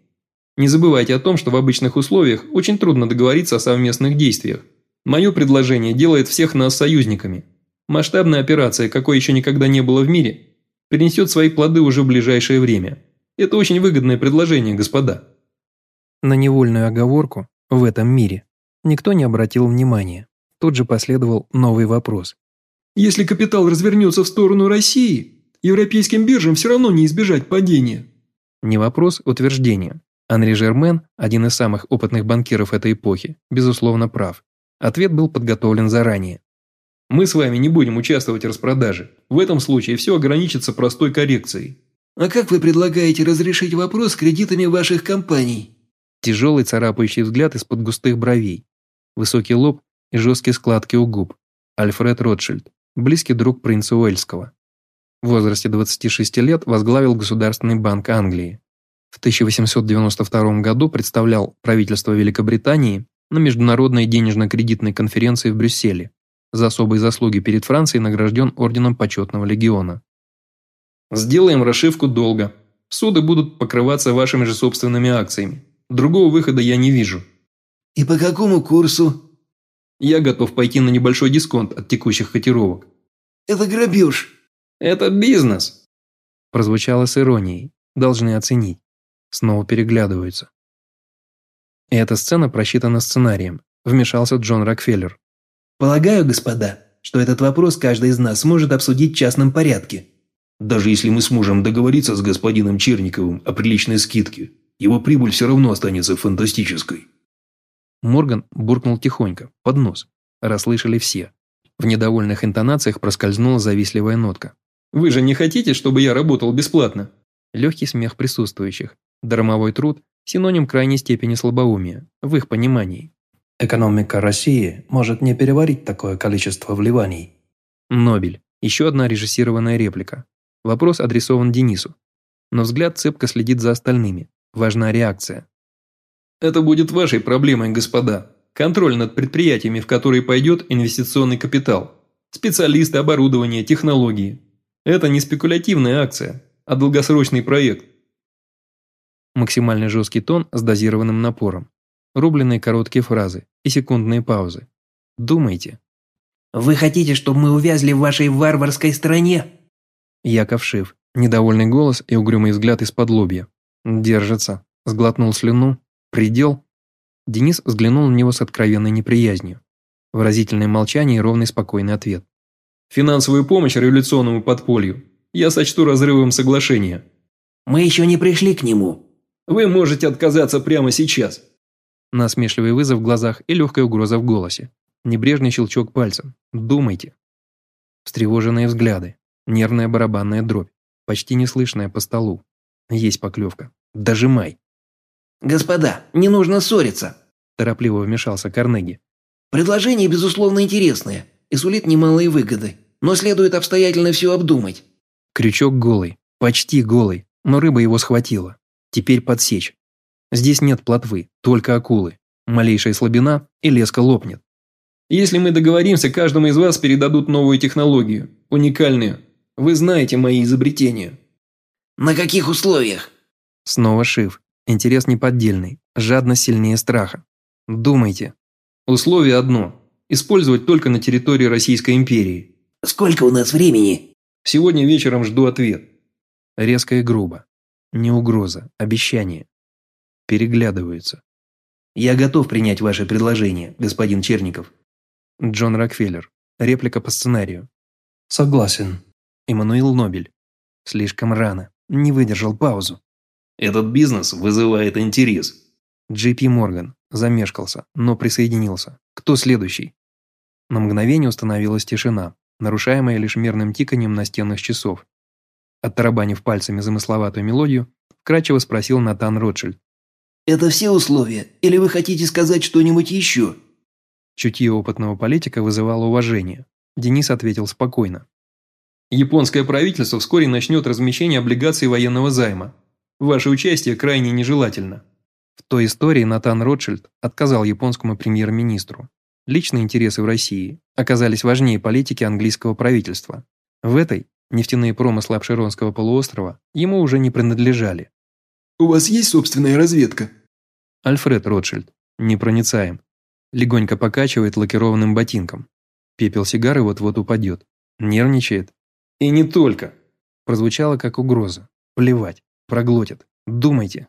Не забывайте о том, что в обычных условиях очень трудно договориться о совместных действиях. Мое предложение делает всех нас союзниками. Масштабная операция, какой еще никогда не было в мире, принесет свои плоды уже в ближайшее время. Это очень выгодное предложение, господа. На невольную оговорку «в этом мире» никто не обратил внимания. Тут же последовал новый вопрос. Если капитал развернется в сторону России, европейским биржам все равно не избежать падения. Не вопрос, утверждение. Анри Жермен, один из самых опытных банкиров этой эпохи, безусловно прав. Ответ был подготовлен заранее. Мы с вами не будем участвовать в распродаже. В этом случае все ограничится простой коррекцией. А как вы предлагаете разрешить вопрос с кредитами ваших компаний? Тяжелый царапающий взгляд из-под густых бровей. Высокий лоб и жесткие складки у губ. Альфред Ротшильд близкий друг принца Уэльского. В возрасте 26 лет возглавил Государственный банк Англии. В 1892 году представлял правительство Великобритании на Международной денежно-кредитной конференции в Брюсселе. За особые заслуги перед Францией награжден Орденом Почетного Легиона. Сделаем расшивку долга. Суды будут покрываться вашими же собственными акциями. Другого выхода я не вижу. И по какому курсу? Я готов пойти на небольшой дисконт от текущих котировок. Это грабеж. Это бизнес. Прозвучало с иронией. Должны оценить. Снова переглядываются. Эта сцена просчитана сценарием. Вмешался Джон Рокфеллер. Полагаю, господа, что этот вопрос каждый из нас сможет обсудить в частном порядке. Даже если мы сможем договориться с господином Черниковым о приличной скидке, его прибыль все равно останется фантастической. Морган буркнул тихонько, под нос. Расслышали все. В недовольных интонациях проскользнула завистливая нотка. «Вы же не хотите, чтобы я работал бесплатно?» Легкий смех присутствующих. Дармовой труд – синоним крайней степени слабоумия, в их понимании. Экономика России может не переварить такое количество вливаний. Нобель. Еще одна режиссированная реплика. Вопрос адресован Денису. Но взгляд цепко следит за остальными. Важна реакция. Это будет вашей проблемой, господа. Контроль над предприятиями, в которые пойдет инвестиционный капитал. Специалисты, оборудование, технологии. Это не спекулятивная акция, а долгосрочный проект. Максимально жесткий тон с дозированным напором. Рубленные короткие фразы и секундные паузы. Думайте. «Вы хотите, чтобы мы увязли в вашей варварской стране?» Яков Шиф. Недовольный голос и угрюмый взгляд из-под лобья. Держится. Сглотнул слюну, «Предел?» Денис взглянул на него с откровенной неприязнью. Выразительное молчание и ровный спокойный ответ. «Финансовую помощь революционному подполью я сочту разрывом соглашения». «Мы еще не пришли к нему». «Вы можете отказаться прямо сейчас». Насмешливый вызов в глазах и легкая угроза в голосе. Небрежный щелчок пальцем. «Думайте». Встревоженные взгляды. Нервная барабанная дробь. Почти неслышная по столу. Есть поклевка. Дожимай. «Господа, не нужно ссориться», – торопливо вмешался Карнеги. «Предложение, безусловно, интересное и сулит немалые выгоды, но следует обстоятельно все обдумать». Крючок голый, почти голый, но рыба его схватила. Теперь подсечь. Здесь нет плотвы, только акулы. Малейшая слабина, и леска лопнет. Если мы договоримся, каждому из вас передадут новую технологию, уникальную. Вы знаете мои изобретения. На каких условиях? Снова Шив. Интерес неподдельный, жадность сильнее страха. Думайте. Условие одно – использовать только на территории Российской империи. «Сколько у нас времени?» Сегодня вечером жду ответ». Резко и грубо. Не угроза, обещание. Переглядываются. «Я готов принять ваше предложение, господин Черников». Джон Рокфеллер. Реплика по сценарию. Согласен. Эммануил Нобель. Слишком рано. Не выдержал паузу. Этот бизнес вызывает интерес. Джей Пи Морган. Замешкался, но присоединился. Кто следующий? На мгновение установилась тишина, нарушаемая лишь мерным тиканием настенных часов. Оттарабанив пальцами замысловатую мелодию, вкратчиво спросил Натан Ротшильд. «Это все условия? Или вы хотите сказать что-нибудь еще?» Чутье опытного политика вызывало уважение. Денис ответил спокойно. Японское правительство вскоре начнет размещение облигаций военного займа. Ваше участие крайне нежелательно. В той истории Натан Ротшильд отказал японскому премьер-министру. Личные интересы в России оказались важнее политики английского правительства. В этой нефтяные промыслы Обширонского полуострова ему уже не принадлежали. «У вас есть собственная разведка?» Альфред Ротшильд, непроницаем, легонько покачивает лакированным ботинком. Пепел сигары вот-вот упадет. Нервничает. И не только. Прозвучало как угроза. Плевать. Проглотит. Думайте.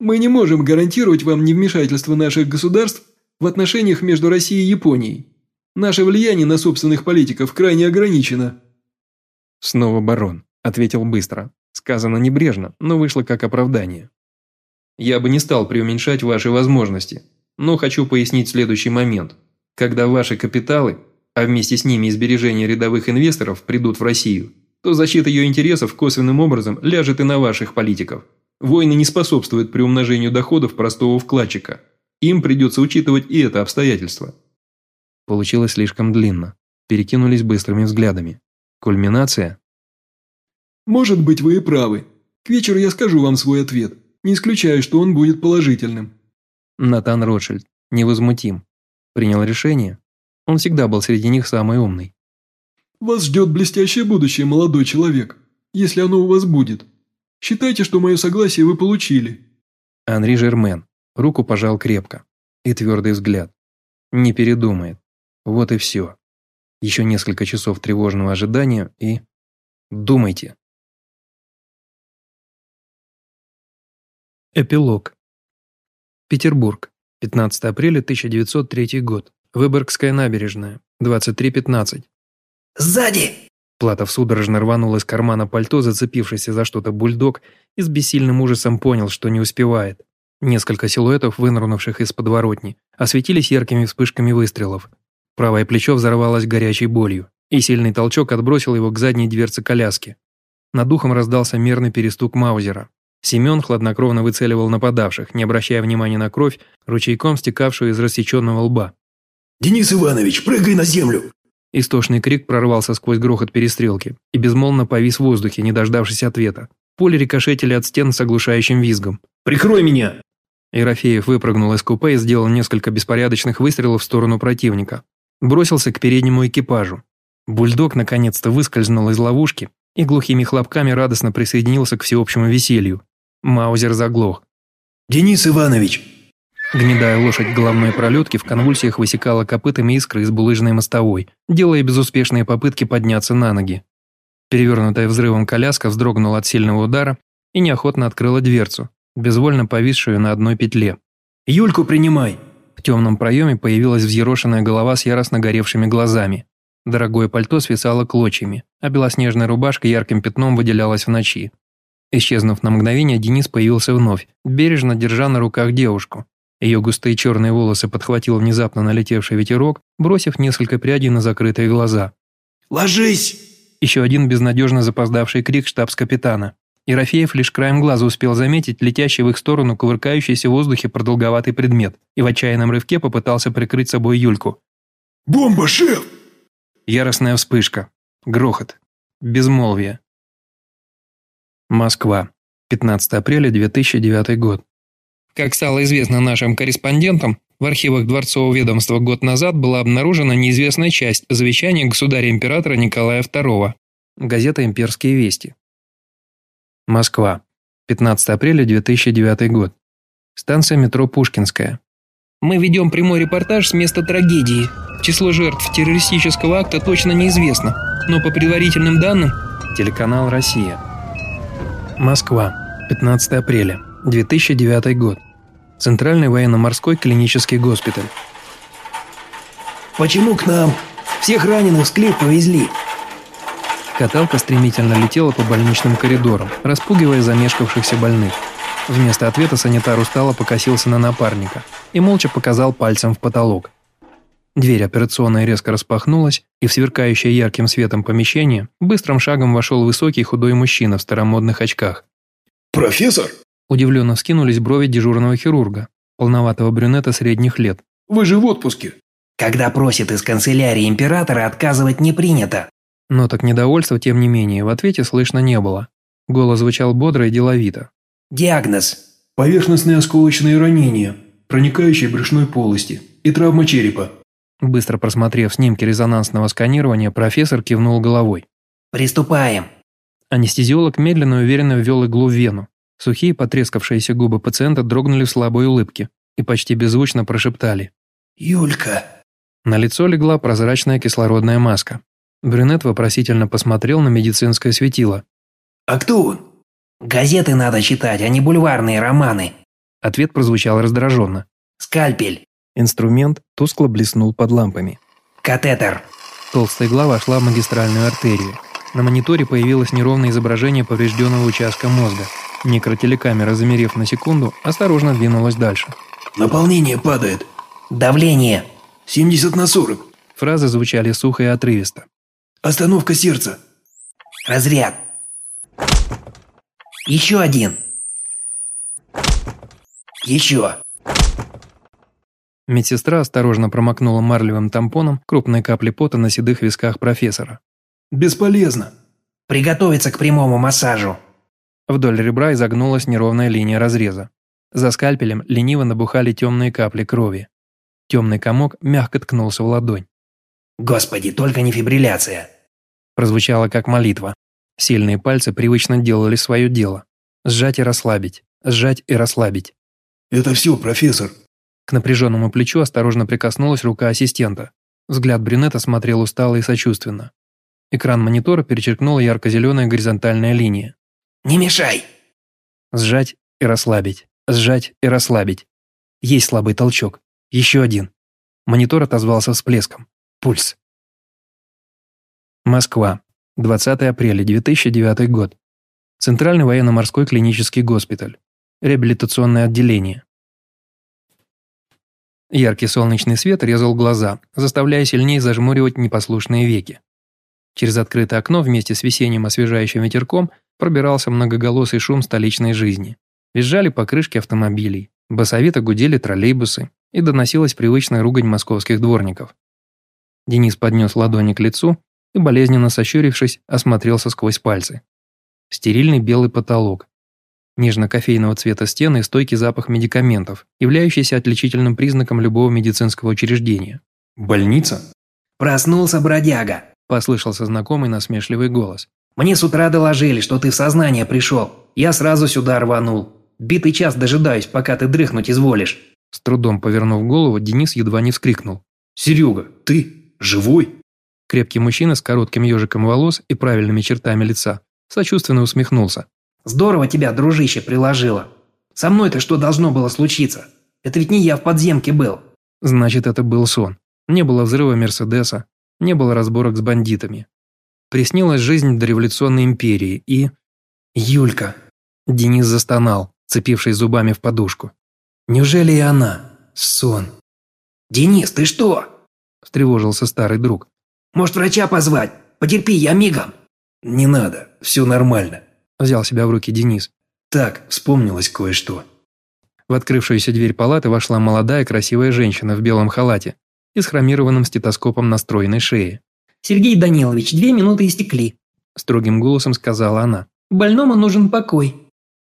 Мы не можем гарантировать вам невмешательство наших государств в отношениях между Россией и Японией. Наше влияние на собственных политиков крайне ограничено. Снова барон. Ответил быстро. Сказано небрежно, но вышло как оправдание. Я бы не стал преуменьшать ваши возможности, но хочу пояснить следующий момент. Когда ваши капиталы, а вместе с ними и рядовых инвесторов придут в Россию, то защита ее интересов косвенным образом ляжет и на ваших политиков. Войны не способствуют приумножению доходов простого вкладчика. Им придется учитывать и это обстоятельство. Получилось слишком длинно. Перекинулись быстрыми взглядами. Кульминация? Может быть, вы и правы. К вечеру я скажу вам свой ответ. Не исключаю, что он будет положительным. Натан Ротшильд, невозмутим. Принял решение. Он всегда был среди них самый умный. Вас ждет блестящее будущее, молодой человек, если оно у вас будет. Считайте, что мое согласие вы получили. Анри Жермен руку пожал крепко. И твердый взгляд. Не передумает. Вот и все. Еще несколько часов тревожного ожидания и... Думайте. Эпилог. Петербург. 15 апреля 1903 год. Выборгская набережная. 23.15. «Сзади!» Платов судорожно рванул из кармана пальто, зацепившийся за что-то бульдог, и с бессильным ужасом понял, что не успевает. Несколько силуэтов, вынырнувших из подворотни, осветились яркими вспышками выстрелов. Правое плечо взорвалось горячей болью, и сильный толчок отбросил его к задней дверце коляски. Над духом раздался мерный перестук Маузера. Семен хладнокровно выцеливал нападавших, не обращая внимания на кровь, ручейком стекавшую из рассеченного лба. «Денис Иванович, прыгай на землю!» Истошный крик прорвался сквозь грохот перестрелки и безмолвно повис в воздухе, не дождавшись ответа. Пули рикошетили от стен с оглушающим визгом. «Прикрой меня!» Ерофеев выпрыгнул из купе и сделал несколько беспорядочных выстрелов в сторону противника. Бросился к переднему экипажу. Бульдог наконец-то выскользнул из ловушки и глухими хлопками радостно присоединился к всеобщему веселью. Маузер заглох. «Денис Иванович!» Гнедая лошадь головной пролетки в конвульсиях высекала копытами искры из булыжной мостовой, делая безуспешные попытки подняться на ноги. Перевернутая взрывом коляска вздрогнула от сильного удара и неохотно открыла дверцу, безвольно повисшую на одной петле. «Юльку принимай!» В темном проеме появилась взъерошенная голова с яростно горевшими глазами. Дорогое пальто свисало клочьями, а белоснежная рубашка ярким пятном выделялась в ночи. Исчезнув на мгновение, Денис появился вновь, бережно держа на руках девушку. Ее густые черные волосы подхватил внезапно налетевший ветерок, бросив несколько прядей на закрытые глаза. «Ложись!» Еще один безнадежно запоздавший крик штабс-капитана. Ерофеев лишь краем глаза успел заметить летящий в их сторону кувыркающийся в воздухе продолговатый предмет и в отчаянном рывке попытался прикрыть собой Юльку. «Бомба, шеф!» Яростная вспышка. Грохот. Безмолвие. Москва. 15 апреля 2009 год. Как стало известно нашим корреспондентам, в архивах Дворцового ведомства год назад была обнаружена неизвестная часть завещания государя-императора Николая II. Газета «Имперские вести». Москва. 15 апреля 2009 год. Станция метро Пушкинская. Мы ведем прямой репортаж с места трагедии. Число жертв террористического акта точно неизвестно, но по предварительным данным... Телеканал «Россия». Москва. 15 апреля. 2009 год. Центральный военно-морской клинический госпиталь. «Почему к нам? Всех раненых в склеп повезли». Каталка стремительно летела по больничным коридорам, распугивая замешкавшихся больных. Вместо ответа санитар устало покосился на напарника и молча показал пальцем в потолок. Дверь операционной резко распахнулась, и в сверкающее ярким светом помещение быстрым шагом вошел высокий худой мужчина в старомодных очках. «Профессор?» Удивленно вскинулись брови дежурного хирурга, полноватого брюнета средних лет. «Вы же в отпуске!» Когда просит из канцелярии императора, отказывать не принято. Но так недовольства, тем не менее, в ответе слышно не было. Голос звучал бодро и деловито. Диагноз. Поверхностные осколочные ранения, проникающие брюшной полости и травма черепа. Быстро просмотрев снимки резонансного сканирования, профессор кивнул головой. Приступаем. Анестезиолог медленно и уверенно ввел иглу в вену. Сухие потрескавшиеся губы пациента дрогнули в слабой улыбке и почти беззвучно прошептали. «Юлька». На лицо легла прозрачная кислородная маска. Брюнет вопросительно посмотрел на медицинское светило. «А кто он?» «Газеты надо читать, а не бульварные романы». Ответ прозвучал раздраженно. «Скальпель». Инструмент тускло блеснул под лампами. «Катетер». Толстая игла вошла в магистральную артерию. На мониторе появилось неровное изображение поврежденного участка мозга. Микротелекамера, замерев на секунду, осторожно двинулась дальше. «Наполнение падает». «Давление». «70 на 40». Фразы звучали сухо и отрывисто. «Остановка сердца». «Разряд». «Еще один». «Еще». Медсестра осторожно промокнула марлевым тампоном крупные капли пота на седых висках профессора. «Бесполезно». «Приготовиться к прямому массажу». Вдоль ребра изогнулась неровная линия разреза. За скальпелем лениво набухали темные капли крови. Темный комок мягко ткнулся в ладонь. «Господи, только не фибрилляция!» Прозвучало как молитва. Сильные пальцы привычно делали свое дело. Сжать и расслабить, сжать и расслабить. «Это все, профессор». К напряженному плечу осторожно прикоснулась рука ассистента. Взгляд брюнета смотрел устало и сочувственно. Экран монитора перечеркнула ярко-зеленая горизонтальная линия. «Не мешай!» Сжать и расслабить, сжать и расслабить. Есть слабый толчок. Еще один. Монитор отозвался всплеском. Пульс. Москва. 20 апреля 2009 год. Центральный военно-морской клинический госпиталь. Реабилитационное отделение. Яркий солнечный свет резал глаза, заставляя сильнее зажмуривать непослушные веки. Через открытое окно вместе с весенним освежающим ветерком пробирался многоголосый шум столичной жизни. Визжали покрышки автомобилей, басовито гудели троллейбусы, и доносилась привычная ругань московских дворников. Денис поднес ладони к лицу и, болезненно сощурившись, осмотрелся сквозь пальцы. Стерильный белый потолок, нежно-кофейного цвета стены и стойкий запах медикаментов, являющийся отличительным признаком любого медицинского учреждения. «Больница?» «Проснулся бродяга», – послышался знакомый насмешливый голос. «Мне с утра доложили, что ты в сознание пришел. Я сразу сюда рванул. Битый час дожидаюсь, пока ты дрыхнуть изволишь». С трудом повернув голову, Денис едва не вскрикнул. «Серега, ты живой?» Крепкий мужчина с коротким ежиком волос и правильными чертами лица сочувственно усмехнулся. «Здорово тебя, дружище, приложило. Со мной-то что должно было случиться? Это ведь не я в подземке был». Значит, это был сон. Не было взрыва Мерседеса, не было разборок с бандитами. Приснилась жизнь дореволюционной империи и... Юлька. Денис застонал, цепившись зубами в подушку. Неужели и она? Сон. «Денис, ты что?» – встревожился старый друг. «Может, врача позвать? Потерпи, я мигом». «Не надо, все нормально», – взял себя в руки Денис. «Так, вспомнилось кое-что». В открывшуюся дверь палаты вошла молодая красивая женщина в белом халате и с хромированным стетоскопом на стройной шее. «Сергей Данилович, две минуты истекли», – строгим голосом сказала она. «Больному нужен покой».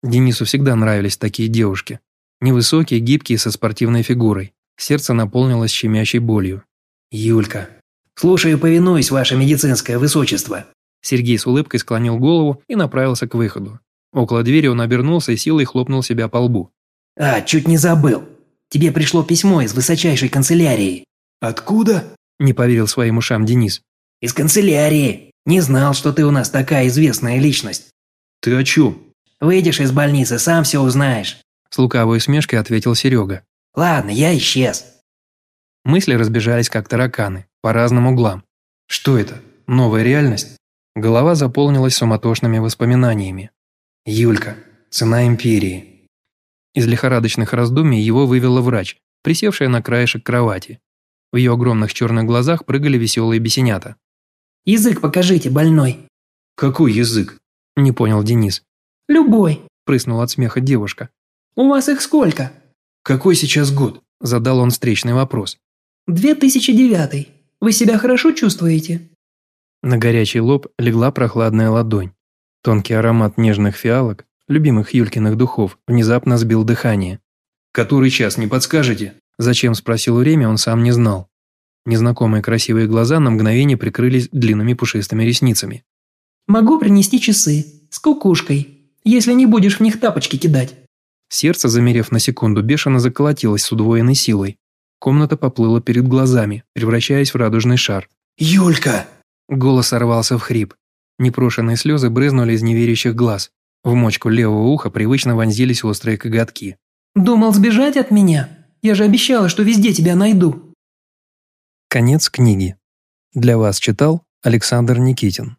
Денису всегда нравились такие девушки. Невысокие, гибкие, со спортивной фигурой. Сердце наполнилось щемящей болью. «Юлька». «Слушаю, повинуюсь, ваше медицинское высочество». Сергей с улыбкой склонил голову и направился к выходу. Около двери он обернулся и силой хлопнул себя по лбу. «А, чуть не забыл. Тебе пришло письмо из высочайшей канцелярии». «Откуда?» Не поверил своим ушам Денис. «Из канцелярии. Не знал, что ты у нас такая известная личность». «Ты о чем?» «Выйдешь из больницы, сам все узнаешь». С лукавой усмешкой ответил Серега. «Ладно, я исчез». Мысли разбежались как тараканы, по разным углам. Что это? Новая реальность? Голова заполнилась суматошными воспоминаниями. Юлька. Цена империи. Из лихорадочных раздумий его вывела врач, присевшая на краешек кровати. В ее огромных черных глазах прыгали веселые бесенята. «Язык покажите, больной». «Какой язык?» – не понял Денис. «Любой», – прыснула от смеха девушка. «У вас их сколько?» «Какой сейчас год?» – задал он встречный вопрос. «2009. Вы себя хорошо чувствуете?» На горячий лоб легла прохладная ладонь. Тонкий аромат нежных фиалок, любимых Юлькиных духов, внезапно сбил дыхание. «Который час, не подскажете?» Зачем спросил время, он сам не знал. Незнакомые красивые глаза на мгновение прикрылись длинными пушистыми ресницами. «Могу принести часы. С кукушкой. Если не будешь в них тапочки кидать». Сердце, замерев на секунду, бешено заколотилось с удвоенной силой. Комната поплыла перед глазами, превращаясь в радужный шар. «Юлька!» Голос сорвался в хрип. Непрошенные слезы брызнули из неверящих глаз. В мочку левого уха привычно вонзились острые коготки. «Думал сбежать от меня? Я же обещала, что везде тебя найду». Конец книги. Для вас читал Александр Никитин.